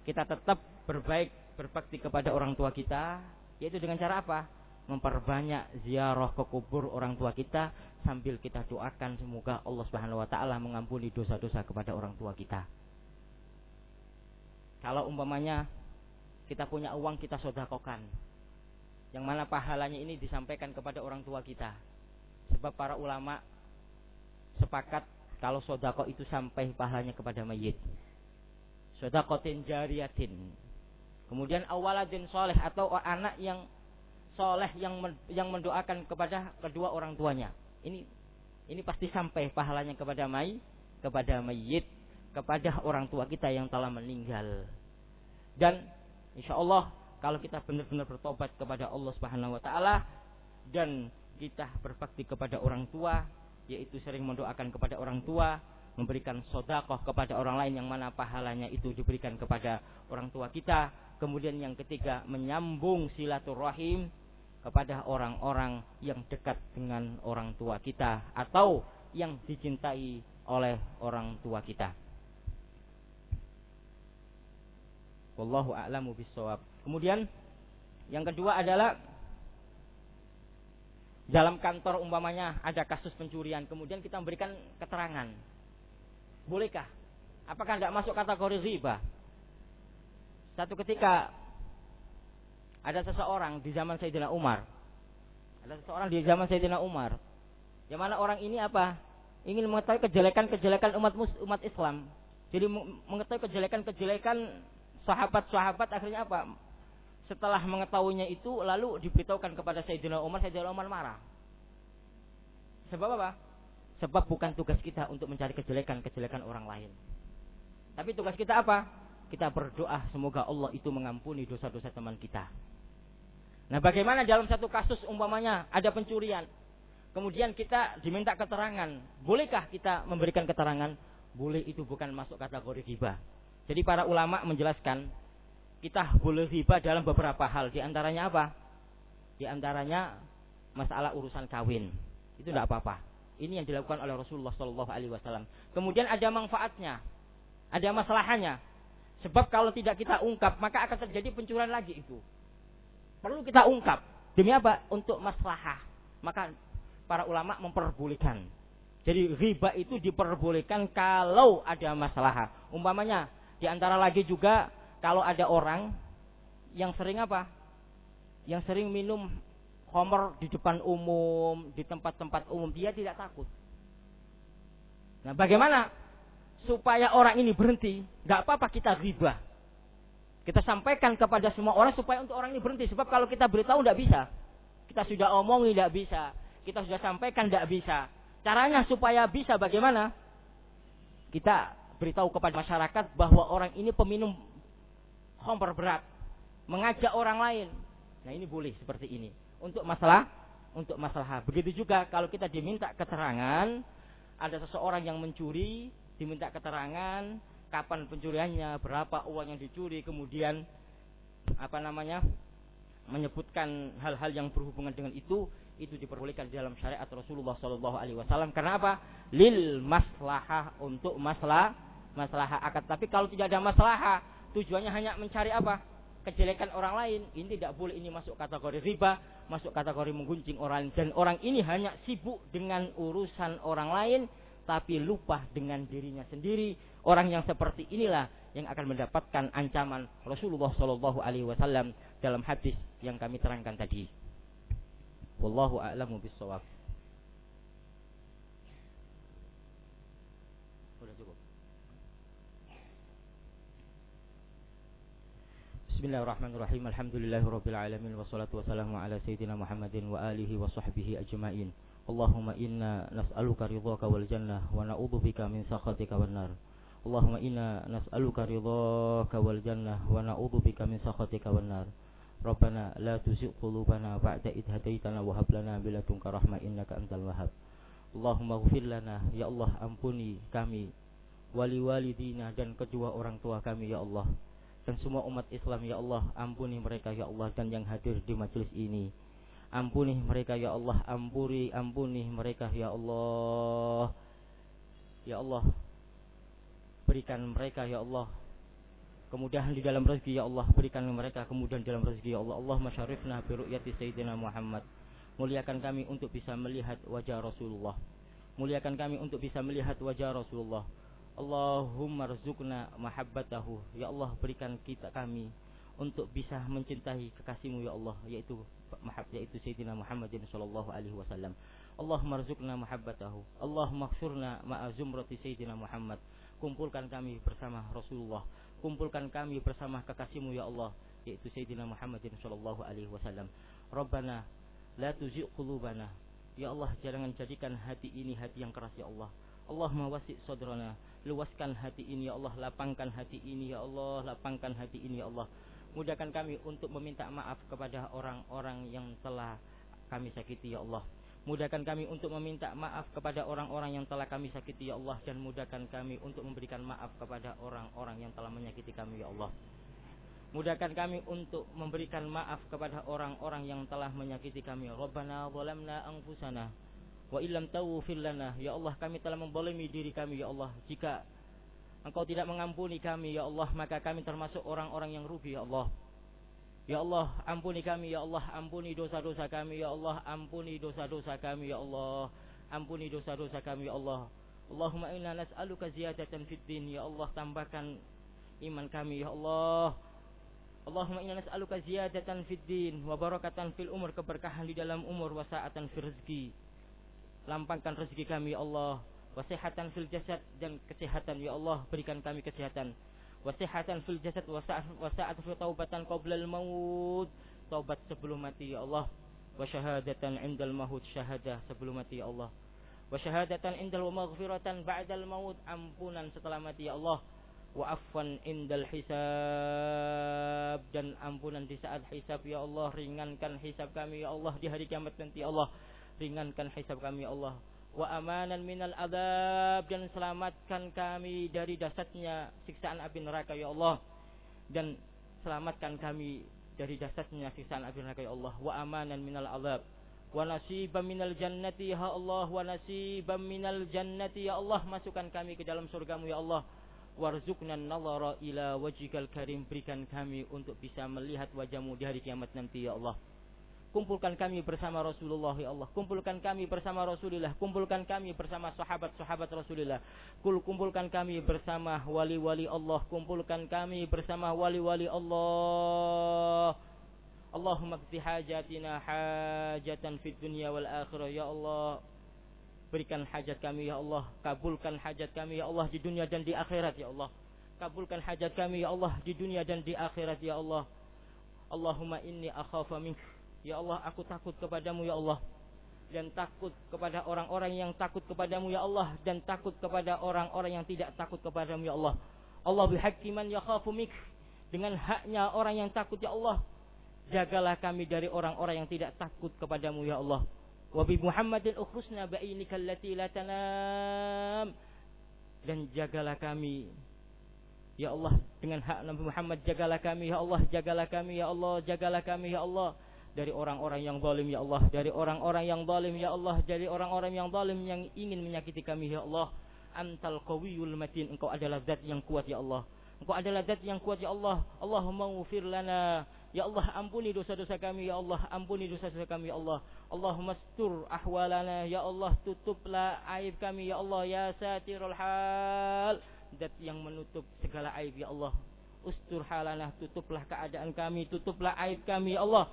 Kita tetap berbaik berbakti kepada orang tua kita yaitu dengan cara apa? Memperbanyak ziarah ke kubur orang tua kita sambil kita doakan semoga Allah Subhanahu wa taala mengampuni dosa-dosa kepada orang tua kita. Kalau umpamanya kita punya uang kita sodakokan yang mana pahalanya ini disampaikan kepada orang tua kita sebab para ulama sepakat kalau sodako itu sampai pahalanya kepada mayit sodakotin jariyatin Kemudian awaladin soleh atau anak yang soleh yang yang mendoakan kepada kedua orang tuanya. Ini ini pasti sampai pahalanya kepada mai kepada mayit kepada orang tua kita yang telah meninggal. Dan insya Allah kalau kita benar-benar bertobat kepada Allah Subhanahu Wa Taala dan kita berbakti kepada orang tua, yaitu sering mendoakan kepada orang tua, memberikan sodakoh kepada orang lain yang mana pahalanya itu diberikan kepada orang tua kita, Kemudian yang ketiga menyambung silaturahim kepada orang-orang yang dekat dengan orang tua kita atau yang dicintai oleh orang tua kita. Wallahu a'lamu bissawab. Kemudian yang kedua adalah dalam kantor umpamanya ada kasus pencurian, kemudian kita memberikan keterangan. Bolehkah? Apakah tidak masuk kategori riba? Satu ketika ada seseorang di zaman Sayyidina Umar. Ada seseorang di zaman Sayyidina Umar. Yang mana orang ini apa? Ingin mengetahui kejelekan-kejelekan umat umat Islam. Jadi mengetahui kejelekan-kejelekan sahabat-sahabat akhirnya apa? Setelah mengetahuinya itu lalu diberitahukan kepada Sayyidina Umar, Sayyidina Umar marah. Sebab apa? Sebab bukan tugas kita untuk mencari kejelekan-kejelekan orang lain. Tapi tugas kita apa? Kita berdoa semoga Allah itu mengampuni dosa-dosa teman kita. Nah, bagaimana dalam satu kasus umpamanya ada pencurian, kemudian kita diminta keterangan, bolehkah kita memberikan keterangan? Boleh itu bukan masuk kategori riba. Jadi para ulama menjelaskan kita boleh riba dalam beberapa hal. Di antaranya apa? Di antaranya masalah urusan kawin. Itu tidak apa-apa. Ini yang dilakukan oleh Rasulullah Wasallam. Kemudian ada manfaatnya, ada masalahnya. Sebab kalau tidak kita ungkap, maka akan terjadi pencurian lagi itu. Perlu kita ungkap. Demi apa? Untuk maslahah. Maka para ulama memperbolehkan. Jadi riba itu diperbolehkan kalau ada masalah. Umpamanya, di antara lagi juga kalau ada orang yang sering apa? Yang sering minum homer di depan umum, di tempat-tempat umum, dia tidak takut. Nah, bagaimana supaya orang ini berhenti? Gak apa-apa kita riba. Kita sampaikan kepada semua orang supaya untuk orang ini berhenti. Sebab kalau kita beritahu tidak bisa. Kita sudah omong tidak bisa. Kita sudah sampaikan tidak bisa. Caranya supaya bisa bagaimana? Kita beritahu kepada masyarakat bahwa orang ini peminum homer berat. Mengajak orang lain. Nah ini boleh seperti ini. Untuk masalah untuk masalah. Begitu juga kalau kita diminta keterangan ada seseorang yang mencuri, diminta keterangan, kapan pencuriannya, berapa uang yang dicuri, kemudian apa namanya? menyebutkan hal-hal yang berhubungan dengan itu, itu diperbolehkan dalam syariat Rasulullah Shallallahu alaihi wasallam. Karena apa? Lil maslahah untuk masalah masalah akad. Tapi kalau tidak ada masalah, tujuannya hanya mencari apa? kejelekan orang lain, ini tidak boleh ini masuk kategori riba, masuk kategori menggunjing orang dan orang ini hanya sibuk dengan urusan orang lain tapi lupa dengan dirinya sendiri. Orang yang seperti inilah yang akan mendapatkan ancaman Rasulullah Shallallahu Alaihi Wasallam dalam hadis yang kami terangkan tadi. Wallahu a'lamu bissawab. Bismillahirrahmanirrahim. Alhamdulillahirabbil alamin wassalatu wassalamu ala sayyidina Muhammadin wa alihi wa sahbihi ajmain. Allahumma inna nas'aluka ridhaka wal jannah wa na'udzubika min sakhatika wan nar. Allahumma inna nas'aluka ridhaka wal jannah wa na'udzubika min sakhatika wan nar. Rabbana la tuzigh qulubana ba'da idh hadaitana wa hab lana min ladunka rahmah innaka antal wahhab. Allahumma ighfir lana ya Allah ampuni kami wali walidina dan kedua orang tua kami ya Allah dan semua umat Islam ya Allah ampuni mereka ya Allah dan yang hadir di majelis ini ampuni mereka ya Allah. Ampuni ampuni mereka ya Allah. Ya Allah berikan mereka ya Allah kemudahan di dalam rezeki ya Allah. Berikan mereka kemudahan di dalam rezeki ya Allah. Allah masyarifna bi ru'yati sayyidina Muhammad. Muliakan kami untuk bisa melihat wajah Rasulullah. Muliakan kami untuk bisa melihat wajah Rasulullah. Allahumma rizukna mahabbatahu. Ya Allah berikan kita kami Untuk bisa mencintai kekasihmu ya Allah Yaitu yaitu Sayyidina Muhammadin Sallallahu alaihi wasallam. Allahumma rizukna mahabbatahu. Allahumma khsurna ma'azumrati Sayyidina Muhammad. Kumpulkan kami bersama Rasulullah. Kumpulkan kami bersama kekasihmu ya Allah Yaitu Sayyidina Muhammadin Sallallahu alaihi wasallam. Rabbana La tuzi' qulubana. Ya Allah jangan jadikan hati ini hati yang keras ya Allah. Allahumma wasi' sadrana. Luaskan hati ini ya Allah. Lapangkan hati ini ya Allah. Lapangkan hati ini ya Allah mudahkan kami untuk meminta maaf kepada orang-orang yang telah kami sakiti ya Allah. Mudahkan kami untuk meminta maaf kepada orang-orang yang telah kami sakiti ya Allah. Dan mudahkan kami untuk memberikan maaf kepada orang-orang yang telah menyakiti kami ya Allah. Mudahkan kami untuk memberikan maaf kepada orang-orang yang telah menyakiti kami. Rabbana zalamna anfusana Wa illam tawfir lana. Ya Allah kami telah membolimi diri kami ya Allah. Jika Engkau tidak mengampuni kami ya Allah maka kami termasuk orang-orang yang rugi ya Allah. Ya Allah ampuni kami ya Allah ampuni dosa-dosa kami ya Allah ampuni dosa-dosa kami ya Allah. Ampuni dosa-dosa kami ya Allah. Allahumma inna nas'aluka ziyadatan fid din ya Allah tambahkan iman kami ya Allah. Allahumma inna nas'aluka ziyadatan fid din wa barakatan fil umur keberkahan di dalam umur wa sa'atan fil rezeki. Lampangkan rezeki kami ya Allah Wasihatan fil jasad dan kesehatan ya Allah Berikan kami kesehatan Wasihatan fil jasad wasa'at fil taubatan qoblal maut. Taubat sebelum mati ya Allah. Wasyahadatan indal mahut syahadah sebelum mati ya Allah. Wasyahadatan indal wa maghfiratan ba'dal maut Ampunan setelah mati ya Allah. Wa afwan indal hisab dan ampunan di saat hisab ya Allah. Ringankan hisab kami ya Allah di hari kiamat nanti ya Allah. Ringankan hisab kami ya Allah wa amanan minal adab dan selamatkan kami dari dasarnya siksaan api neraka ya Allah. Dan selamatkan kami dari dasarnya siksaan api neraka ya Allah. Wa amanan minal adab. Wa nasiban minal jannati ya Allah. Wa nasiban minal jannati ya Allah. Masukkan kami ke dalam surgamu ya Allah. Warzuqna nazara ila wajhikal karim. Berikan kami untuk bisa melihat wajahmu di hari kiamat nanti ya Allah Kumpulkan kami bersama Rasulullah ya Allah. Kumpulkan kami bersama Rasulullah. Kumpulkan kami bersama sahabat-sahabat Rasulullah. Kumpulkan kami bersama wali-wali Allah. Kumpulkan kami bersama wali-wali Allah. Allahumma qdi hajatina hajatan fid dunya wal akhirah ya Allah. Berikan hajat kami ya Allah. Kabulkan hajat kami ya Allah di dunia dan di akhirat ya Allah. Kabulkan hajat kami ya Allah di dunia dan di akhirat ya Allah. Allahumma inni akhafa mink Ya Allah, aku takut kepadamu ya Allah. Dan takut kepada orang-orang yang takut kepadamu ya Allah. Dan takut kepada orang-orang yang tidak takut kepadamu ya Allah. Allah bihaqqi man yakhafu mik. Dengan haknya orang yang takut ya Allah. Jagalah kami dari orang-orang yang tidak takut kepadamu ya Allah. Wa bi Muhammadin ukhrusna ba'inika allati. Dan jagalah kami Ya Allah dengan hak Nabi Muhammad jagalah kami ya Allah jagalah kami ya Allah jagalah kami ya Allah dari orang-orang yang zalim ya Allah dari orang-orang yang zalim ya Allah dari orang-orang yang zalim yang ingin menyakiti kami ya Allah antal qawiyul matin engkau adalah zat yang kuat ya Allah engkau adalah zat yang kuat ya Allah Allahumma ghfir lana ya Allah ampuni dosa-dosa kami ya Allah ampuni dosa-dosa kami ya Allah Allahumma stur ahwalana ya Allah tutuplah aib kami ya Allah ya satirul hal zat yang menutup segala aib ya Allah ustur halana tutuplah keadaan kami tutuplah aib kami ya Allah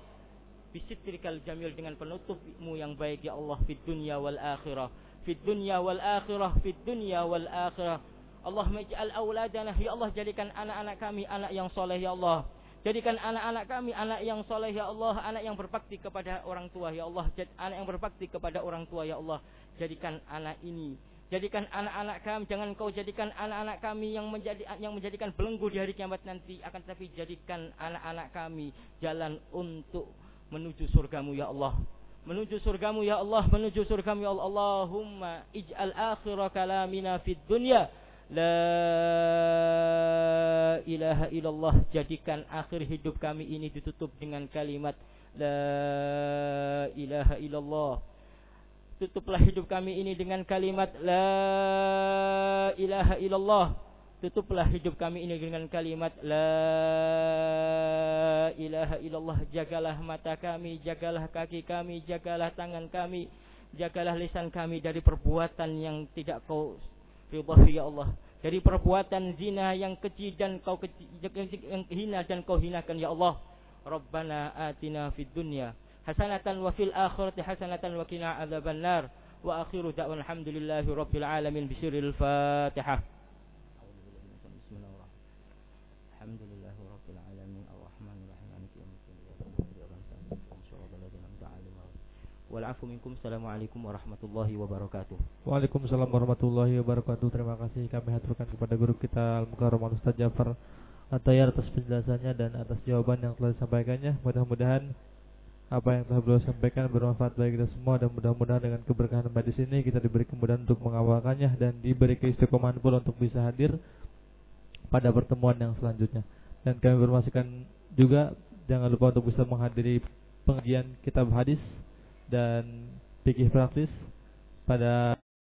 bisitrikal jamil dengan penutupmu yang baik ya Allah fid dunya wal akhirah. Fid dunya wal akhirah fid dunya wal akhirah. Allah maj'al auladana ya Allah jadikan anak-anak kami anak yang soleh ya Allah. Jadikan anak-anak kami anak yang soleh ya Allah anak yang berbakti kepada orang tua ya Allah. Anak yang berbakti kepada orang tua ya Allah. Jadikan anak ini. Jadikan anak-anak kami jangan kau jadikan anak-anak kami yang menjadi yang menjadikan belenggu di hari kiamat nanti. Akan tetapi jadikan anak-anak kami jalan untuk menuju surgamu ya Allah. Menuju surgamu ya Allah. Menuju surgamu ya Allah. Allahumma ij'al akhira kalamina fid dunya. La ilaha illallah. Jadikan akhir hidup kami ini ditutup dengan kalimat la ilaha illallah. Tutuplah hidup kami ini dengan kalimat la ilaha illallah tutuplah hidup kami ini dengan kalimat la ilaha illallah. Jagalah mata kami jagalah kaki kami jagalah tangan kami jagalah lisan kami dari perbuatan yang tidak kau ridha ya Allah. Dari perbuatan zina yang keji dan kau keji, yang hina dan kau hinakan ya Allah. Rabbana atina fid dunya hasanatan wa fil akhirati hasanatan wa qina adzabannar. Wa akhiru da'wan alhamdulillahi rabbil alamin. Bisirril fatihah Alhamdulillah Rabbil Alamin Ar-Rahman Ar-Rahim Assalamualaikum warahmatullahi wabarakatuh. Waalaikumsalam warahmatullahi wabarakatuh. Terima kasih kami haturkan kepada guru kita Al-Mukarram Ustaz Jafar Atayar atas penjelasannya dan atas jawaban yang telah disampaikannya. Mudah-mudahan apa yang telah beliau sampaikan bermanfaat bagi kita semua dan mudah-mudahan dengan keberkahan di sini kita diberi kemudahan untuk mengawalkannya dan diberi keistiqomahan pula untuk bisa hadir pada pertemuan yang selanjutnya. Dan kami informasikan juga jangan lupa untuk bisa menghadiri pengajian kitab hadis dan fikih praktis pada